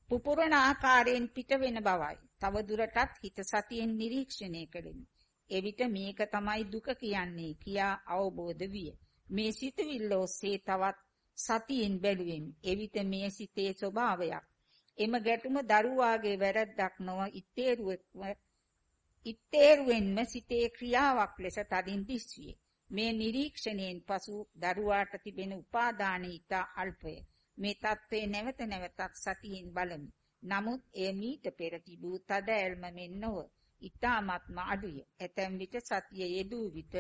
පුපුරන ආකාරයෙන් පිට වෙන බවයි. තව දුරටත් හිත සතියෙන් නිරීක්ෂණය කෙරෙමි. එවිට මේක තමයි දුක කියන්නේ කියා අවබෝධ විය. මේ සිතවිල්ල ඔස්සේ තවත් සතියෙන් බැලුවෙමි. එවිට මේ සිතේ ස්වභාවයක්. එම ගැටුම දරුවාගේ වැරැද්දක් නොව ඉත්තේරුවෙක්ම ඉත්තේරුවෙන්ම සිතේ ක්‍රියාවක් ලෙස තදින් දිස්විය. මේ නිරීක්ෂණයෙන් පසු දරුවාට තිබෙන උපාදානය ඉතා අල්පය. මේ தત્ත්වය නැවත නැවතත් සතියෙන් බලමි. නමුත් එය මීට පෙර තිබූ තදැල්ම මෙන් නොව ඉතාමත්ම අඩුය. ඇතැම් විට සතිය යෙදූ විට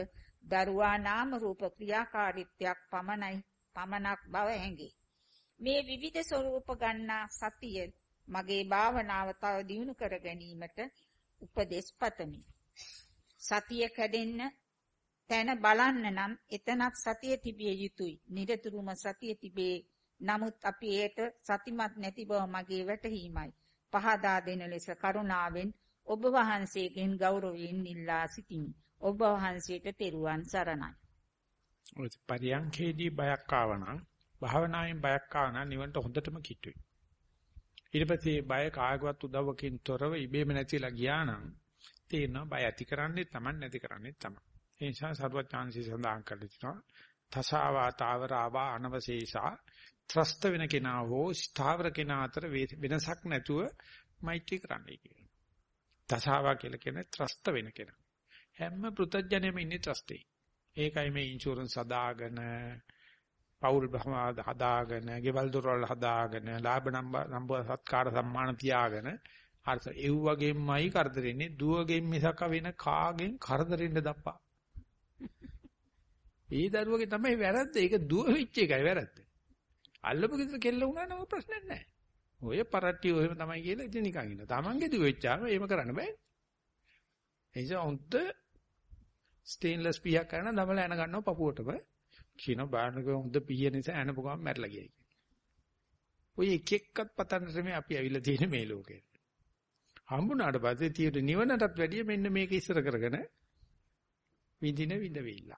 දරුවා නාම රූප ක්‍රියාකාරීත්වයක් පමණයි පමණක් බව හැඟේ. මේ විවිධ ස්වરૂප ගන්නා සතිය මගේ භාවනාව තව දියුණු කර ගැනීමට උපදෙස් පතමි. සතිය කැඩෙන්න තැන බලන්න නම් එතනත් සතිය තිබිය යුතුයි. නිරතුරුම සතිය තිබේ. නමුත් අපි ඒට සතිමත් නැති බව මගේ වැටහීමයි. පහදා දෙන ලෙස කරුණාවෙන් ඔබ වහන්සේගෙන් ගෞරවයෙන් ඉල්ලා සිටිමි. ඔබ වහන්සේට තෙරුවන් සරණයි. ඔය පරියන්කේදී බයක් ආවනම් භාවනාවෙන් බයක් ආවනම් නිවන්ට හොඳටම කිට්ටුයි. ඊට පස්සේ බය කායකවත් උදව්වකින් තොරව ඉබේම නැතිලා ගියා නම් තේරෙනවා බය ඇති කරන්නේ Taman නැති කරන්නේ Taman. ඒ නිසා සරුවත් chance සඳහන් කරලා තිනවා තසාවා තාවරාවා අනවශේෂා ත්‍රස්ත වෙන කෙනා හෝ ස්ථාවර කෙනා අතර වෙනසක් නැතුව මෛත්‍රී කරන්නයි කියන්නේ. තසාවා කියලා කියන්නේ ත්‍රස්ත වෙන කෙනා. හැම පෘතජ්ජනෙම ඉන්නේ ත්‍රස්තේ. ඒකයි මේ ඉන්ෂුරන්ස් හදාගෙන පෞල් බ්‍රහ්ම හදාගෙන, ගෙවල් දොරවල් හදාගෙන, ලාභ නම්බ සත්කාර සම්මාන තියාගෙන අර එව් වගේමයි කරදරෙන්නේ දුවගෙන් මිසක වෙන කාගෙන් කරදරෙන්න දප්පා. ඒ දරුවගේ තමයි වැරද්ද. ඒක දුව වෙච්ච එකයි වැරද්ද. අල්ලපු ගෙදර කෙල්ල වුණා නම් ප්‍රශ්නයක් නැහැ. ඔය පරට්ටිය ඔහෙම තමයි කියලා ඉතින් නිකන් ඉන්න. Tamange දුව වෙච්චාම එහෙම කරන්න බෑ. ඒ නිසා උන්ට ස්ටේන්ලස් පියක් කරන දමල යන ගන්නවා පපුවටම. කියන බානක හොඳ පිය නිසා ඇනපු ගමන් මැරලා ගියයි. ඔය එක එක්කත් පතන්න මේ අපි ඇවිල්ලා තියෙන මේ ලෝකේ. හම්බුනාට පස්සේ තියෙන නිවනටත් වැඩිය මෙන්න මේක ඉස්සර කරගෙන විඳින විඳවිල්ල.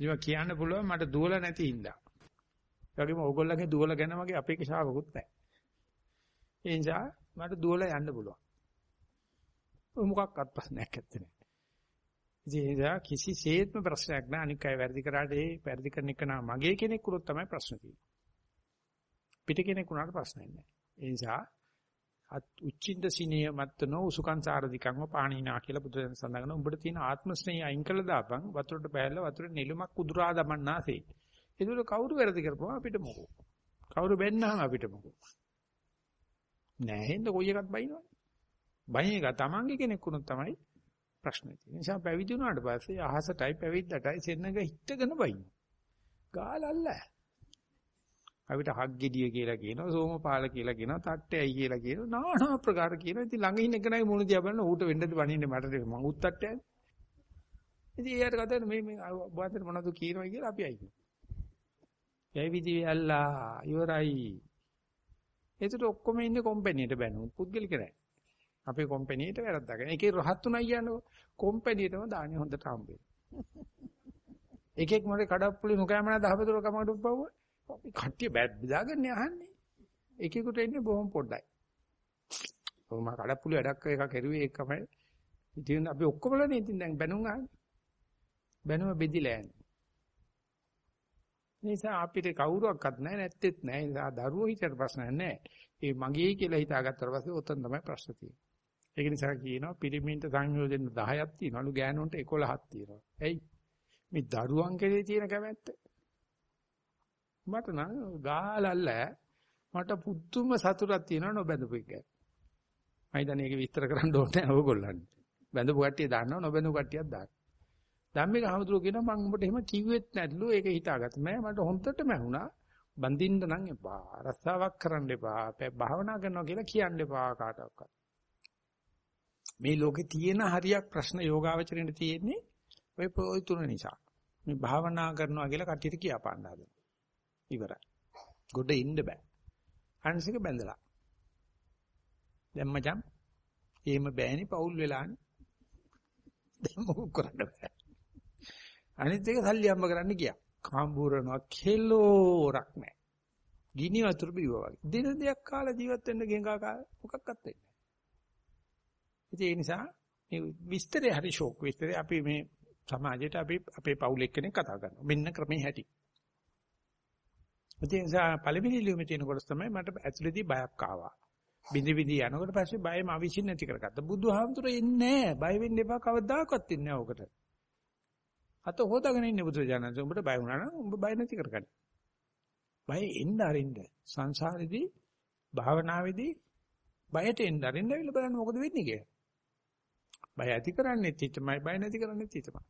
ඒක කියන්න පුළුවන් මට දුවල නැති හින්දා. ඒ වගේම ඕගොල්ලන්ගේ දුවල ගැන මගේ අපේක්ෂාවකුත් නැහැ. ඒ නිසා මට දුවල යන්න පුළුවන්. මොකක්වත් ප්‍රශ්නයක් නැත්තේ. ඉතින් කිසිසේත්ම ප්‍රශ්නයක් නෑ අනික් අය වැරදි කරාට ඒ වැරදි කරන එක නා මගේ කෙනෙක් වුණොත් තමයි ප්‍රශ්න තියෙන්නේ. පිට කෙනෙක් වුණාට ප්‍රශ්නයක් නෑ. ඒ නිසා උච්චින්ද සිනිය මත්තනෝ උසුකං සාරධිකංව පාණිනා කියලා බුදුන් සඳහන් කරනවා. උඹට තියෙන ආත්ම ස්නේහය අයින් කළා දාපන් වතුරට බෑල්ලා වතුරේ නිලුමක් උදුරා දමන්නාසේ. ඒදුර කවුරු වැරදි කරපුවා අපිට මොකෝ. කවුරු බැන්නාම අපිට මොකෝ. නෑ හින්ද කොයි එකක් බයිනවනේ. බයින් එක තමන්ගේ කෙනෙක් වුණොත් තමයි ප්‍රශ්නේ තියෙන්නේ. නිසා පැවිදි වුණාට පස්සේ අහසටයි පැවිද්දටයි සෙන්නග හිටගෙන බයින්. ගාලල්ල. අපිට හග්ගෙඩිය කියලා කියනවා, සෝමපාල කියලා කියනවා, තට්ටයයි කියලා කියනවා, নানা ප්‍රකාර කියනවා. ඉතින් ළඟ ඉන්න එකනයි මුණ දිහා බලන ඌට වෙන්නද වනින්නේ මට මං උත්තට්ටයයි. ඉතින් එයාට කතාවේ මේ මේ බාතර මොනවද කියනවා කියලා අපි අයියෝ. පැවිදි වෙල්ලා ඉවරයි. ඒකට ඔක්කොම ඉන්නේ කම්පැනියට බැනුම් පුද්ගලික නෑ. අපේ කම්පැනියට වැරද්දක්. ඒකේ රහත් උනා කියන්නකො කම්පැනියටම දාන්නේ හොඳට හම්බෙන්නේ. එකෙක් මොලේ කඩප්පුලි නොකෑමනා දහවතුර කමකට උපවුව. අපි කට්ටිය බෙදාගෙන යහන්නේ. එකෙකුට එන්නේ බොහොම පොඩ්ඩයි. කොහොම කඩප්පුලි වැඩක් එක කරුවේ ඒකමයි. ඉතින් අපි ඔක්කොමලනේ ඉතින් දැන් බැනුම් අහන්නේ. බැනුම බෙදිලා යන්නේ. නිසා අපිට කවුරුවක්වත් නැහැ නැත්තේත් නැහැ. ඒ නිසා දරුවෝ හිතට ප්‍රශ්නයක් නැහැ. ඒ මගේ කියලා හිතාගත්තට පස්සේ උතන් තමයි ප්‍රශ්න තියෙන්නේ. ඒක නිසා කියනවා පිරිමින්ට සංයෝජන 10ක් තියෙනවලු ගෑනුන්ට 11ක් තියෙනවා. එයි මේ දරුවන් කෙරේ තියෙන කැමැත්ත. මට නම් ගාලල්ල මට පුදුම සතුටක් තියෙනවා නොබැඳපු එක. මම හිතන්නේ ඒක විස්තර කරන්න ඕනේ නැහැ ඕගොල්ලන්ට. බැඳපු කට්ටිය දන්නවා නොබැඳපු කට්ටියක් දන්නවා. ධම්මික හමුදුර කියනවා මම උඹට එහෙම කිව්වෙත් නැද්ලු ඒක හිතාගත්ත. මම මට හොන්දටම ඇහුණා බඳින්න නම් එපා. රස්සාවක් කරන්න එපා. භාවනා කරනවා කියලා කියන්න එපා කාටවත්. මේ ලෝකේ තියෙන හරියක් ප්‍රශ්න යෝගාවචරෙන්න තියෙන්නේ ඔය ඔය තුන නිසා. මේ භාවනා කරනවා කියලා කටියට කියපාන්න හදන. ඉවරයි. ගොඩ ඉන්න බෑ. අනිසික බැඳලා. දැන් මචං එහෙම බෑනේ පෞල් වෙලානේ. දැන් මොකක් කරන්න බෑ. අනිත් එක සල්ලි හම්බ කරන්න ගියා. කාම්බුරනවා කෙලෝරක් නැහැ. ගිනි වතුර බිව්වා වගේ. දින දෙකක් කාලා ජීවත් වෙන්න ගෙංගා කාලා මොකක්වත් වෙන්නේ නැහැ. ඒ නිසා මේ විස්තරේ හරි ෂෝක් විස්තරේ අපි මේ සමාජයට අපි අපේ පවුල් එක්කෙනෙක් කතා කරනවා. මෙන්න ක්‍රමේ හැටි. ඒ නිසා පළවෙනි ලියුමේ තියෙන කොටස තමයි මට ඇතුළේදී බයක් ආවා. බිඳි බිඳි යනකොට පස්සේ බයම අවිසින් නැති කරගත්තා. බුදුහාමුදුරේ එන්නේ නැහැ. බය වෙන්න එපා කවදාකවත් ඉන්නේ නැහැ ඔකට. අත හොදාගෙන ඉන්නේ බුදුරජාණන් උඹට බය වුණා නම් උඹ බය නැති කරගන්න. බය එන්න අරින්න. සංසාරෙදී භාවනාවේදී බයට එන්න අරින්න විල බලන්න මොකද වෙන්නේ කියලා. බය ඇති කරන්නේ තිතමයි බය නැති කරන්නේ තිතමයි.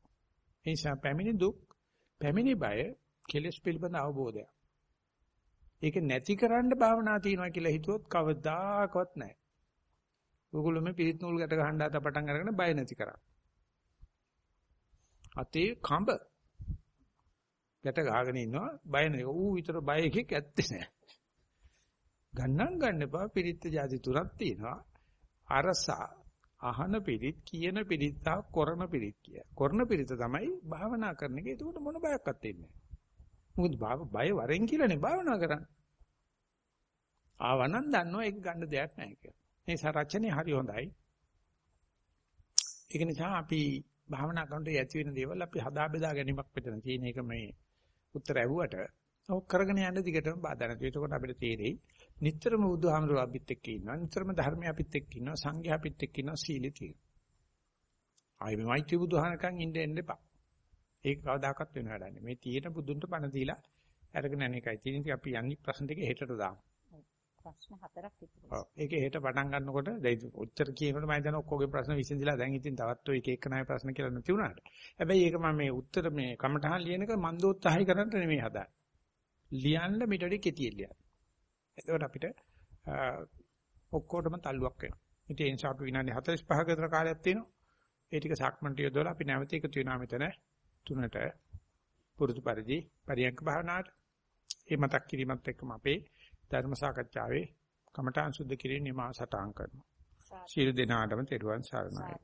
ඒ නිසා පැමිණි දුක් පැමිණි බය කෙලෙස් පිළිබඳ අවබෝධයක්. ඒක නැති කරන්න භාවනා තියනවා කියලා හිතුවොත් කවදාකවත් නැහැ. ඕගොල්ලෝ මේ පිරිත් නූල් ගැට ගහන්න හත පටන් අරගෙන බය නැති කරා. අතේ කඹ ගැට ගහගෙන ඉන්නවා බය නැහැ. ඌ විතර බය එකෙක් ඇත්තේ නැහැ. ගණන් ගන්න එපා පිරිත් જાති තුනක් තියෙනවා. අරසා අහන පිරිත් කියන පිරිත් සහ කරන පිරිත් කිය. කරන පිරිත තමයි භාවනා කරන එක. ඒකට මොන බයක්වත් එන්නේ නැහැ. මොකද බය වරෙන් කියලානේ භාවනා කරන්නේ. ආවනම් දන්නවා ඒක ගන්න දෙයක් නැහැ කියලා. මේ සරචනේ හරි හොඳයි. ඒක නිසා අපි භාවනා කරනකොට ඇති වෙන දේවල් අපි හදා බෙදා ගැනීමක් මෙතන තියෙන එක මේ උත්තර ඇහුවට ඔක් කරගෙන යන්න දිගටම බාධා නැති. එතකොට අපිට තේරෙයි නිතරම බුදුහාමුදුරුවෝ අපිත් එක්ක ඉන්නවා. නිතරම ධර්මය අපිත් එක්ක ඉන්නවා. සංඝයා අපිත් එක්ක ඉන්නවා. සීලෙ තියෙනවා. ආයි මේ මෛත්‍රී බුදුහානකම් ඉන්න එන්න එපා. ඒක කවදාකවත් වෙන වැඩක් නෙමෙයි. මේ තියෙන බුදුන්ට පණ දීලා අරගෙන යන එකයි. ඉතින් අපි යන්නේ ප්‍රශ්න දෙක හෙටට දාමු. ප්‍රශ්න හතරක් විතර. ඔව්. ඒකේ හෙට පටන් ගන්නකොට දැන් උත්තර කියනකොට මම හිතනවා ඔක්කොගේ ප්‍රශ්න විසඳිලා දැන් ඉතින් තවත් ඔය එක එක නයි ප්‍රශ්න කියලා නැති වුණාට. හැබැයි ඒක මම මේ උත්තර මේ කමටහන් ලියන එක මන්දෝත්සාහය කරන්න නෙමෙයි හදාන්නේ. ලියන්න මිටඩි කෙටියෙන් ලියන්න. එතකොට අපිට ඔක්කොටම තල්ලුවක් වෙනවා. ඉතින් ඒ නිසා අපි විනාඩි 45ක විතර කාලයක් තියෙනවා. ඒ ටික සක්මන්ට යොදවලා අපි නැවත එකතු වෙනවා මෙතන තුනට පුරුදු පරිදි පරියන්ක භාවනාවට. මේ මතක් කිරීමත් එක්කම අපේ ධර්ම සාකච්ඡාවේ කමඨාන් සුද්ධ කිරීම කරනවා. සාදු. සියලු දෙනාටම තෙරුවන් සරණයි.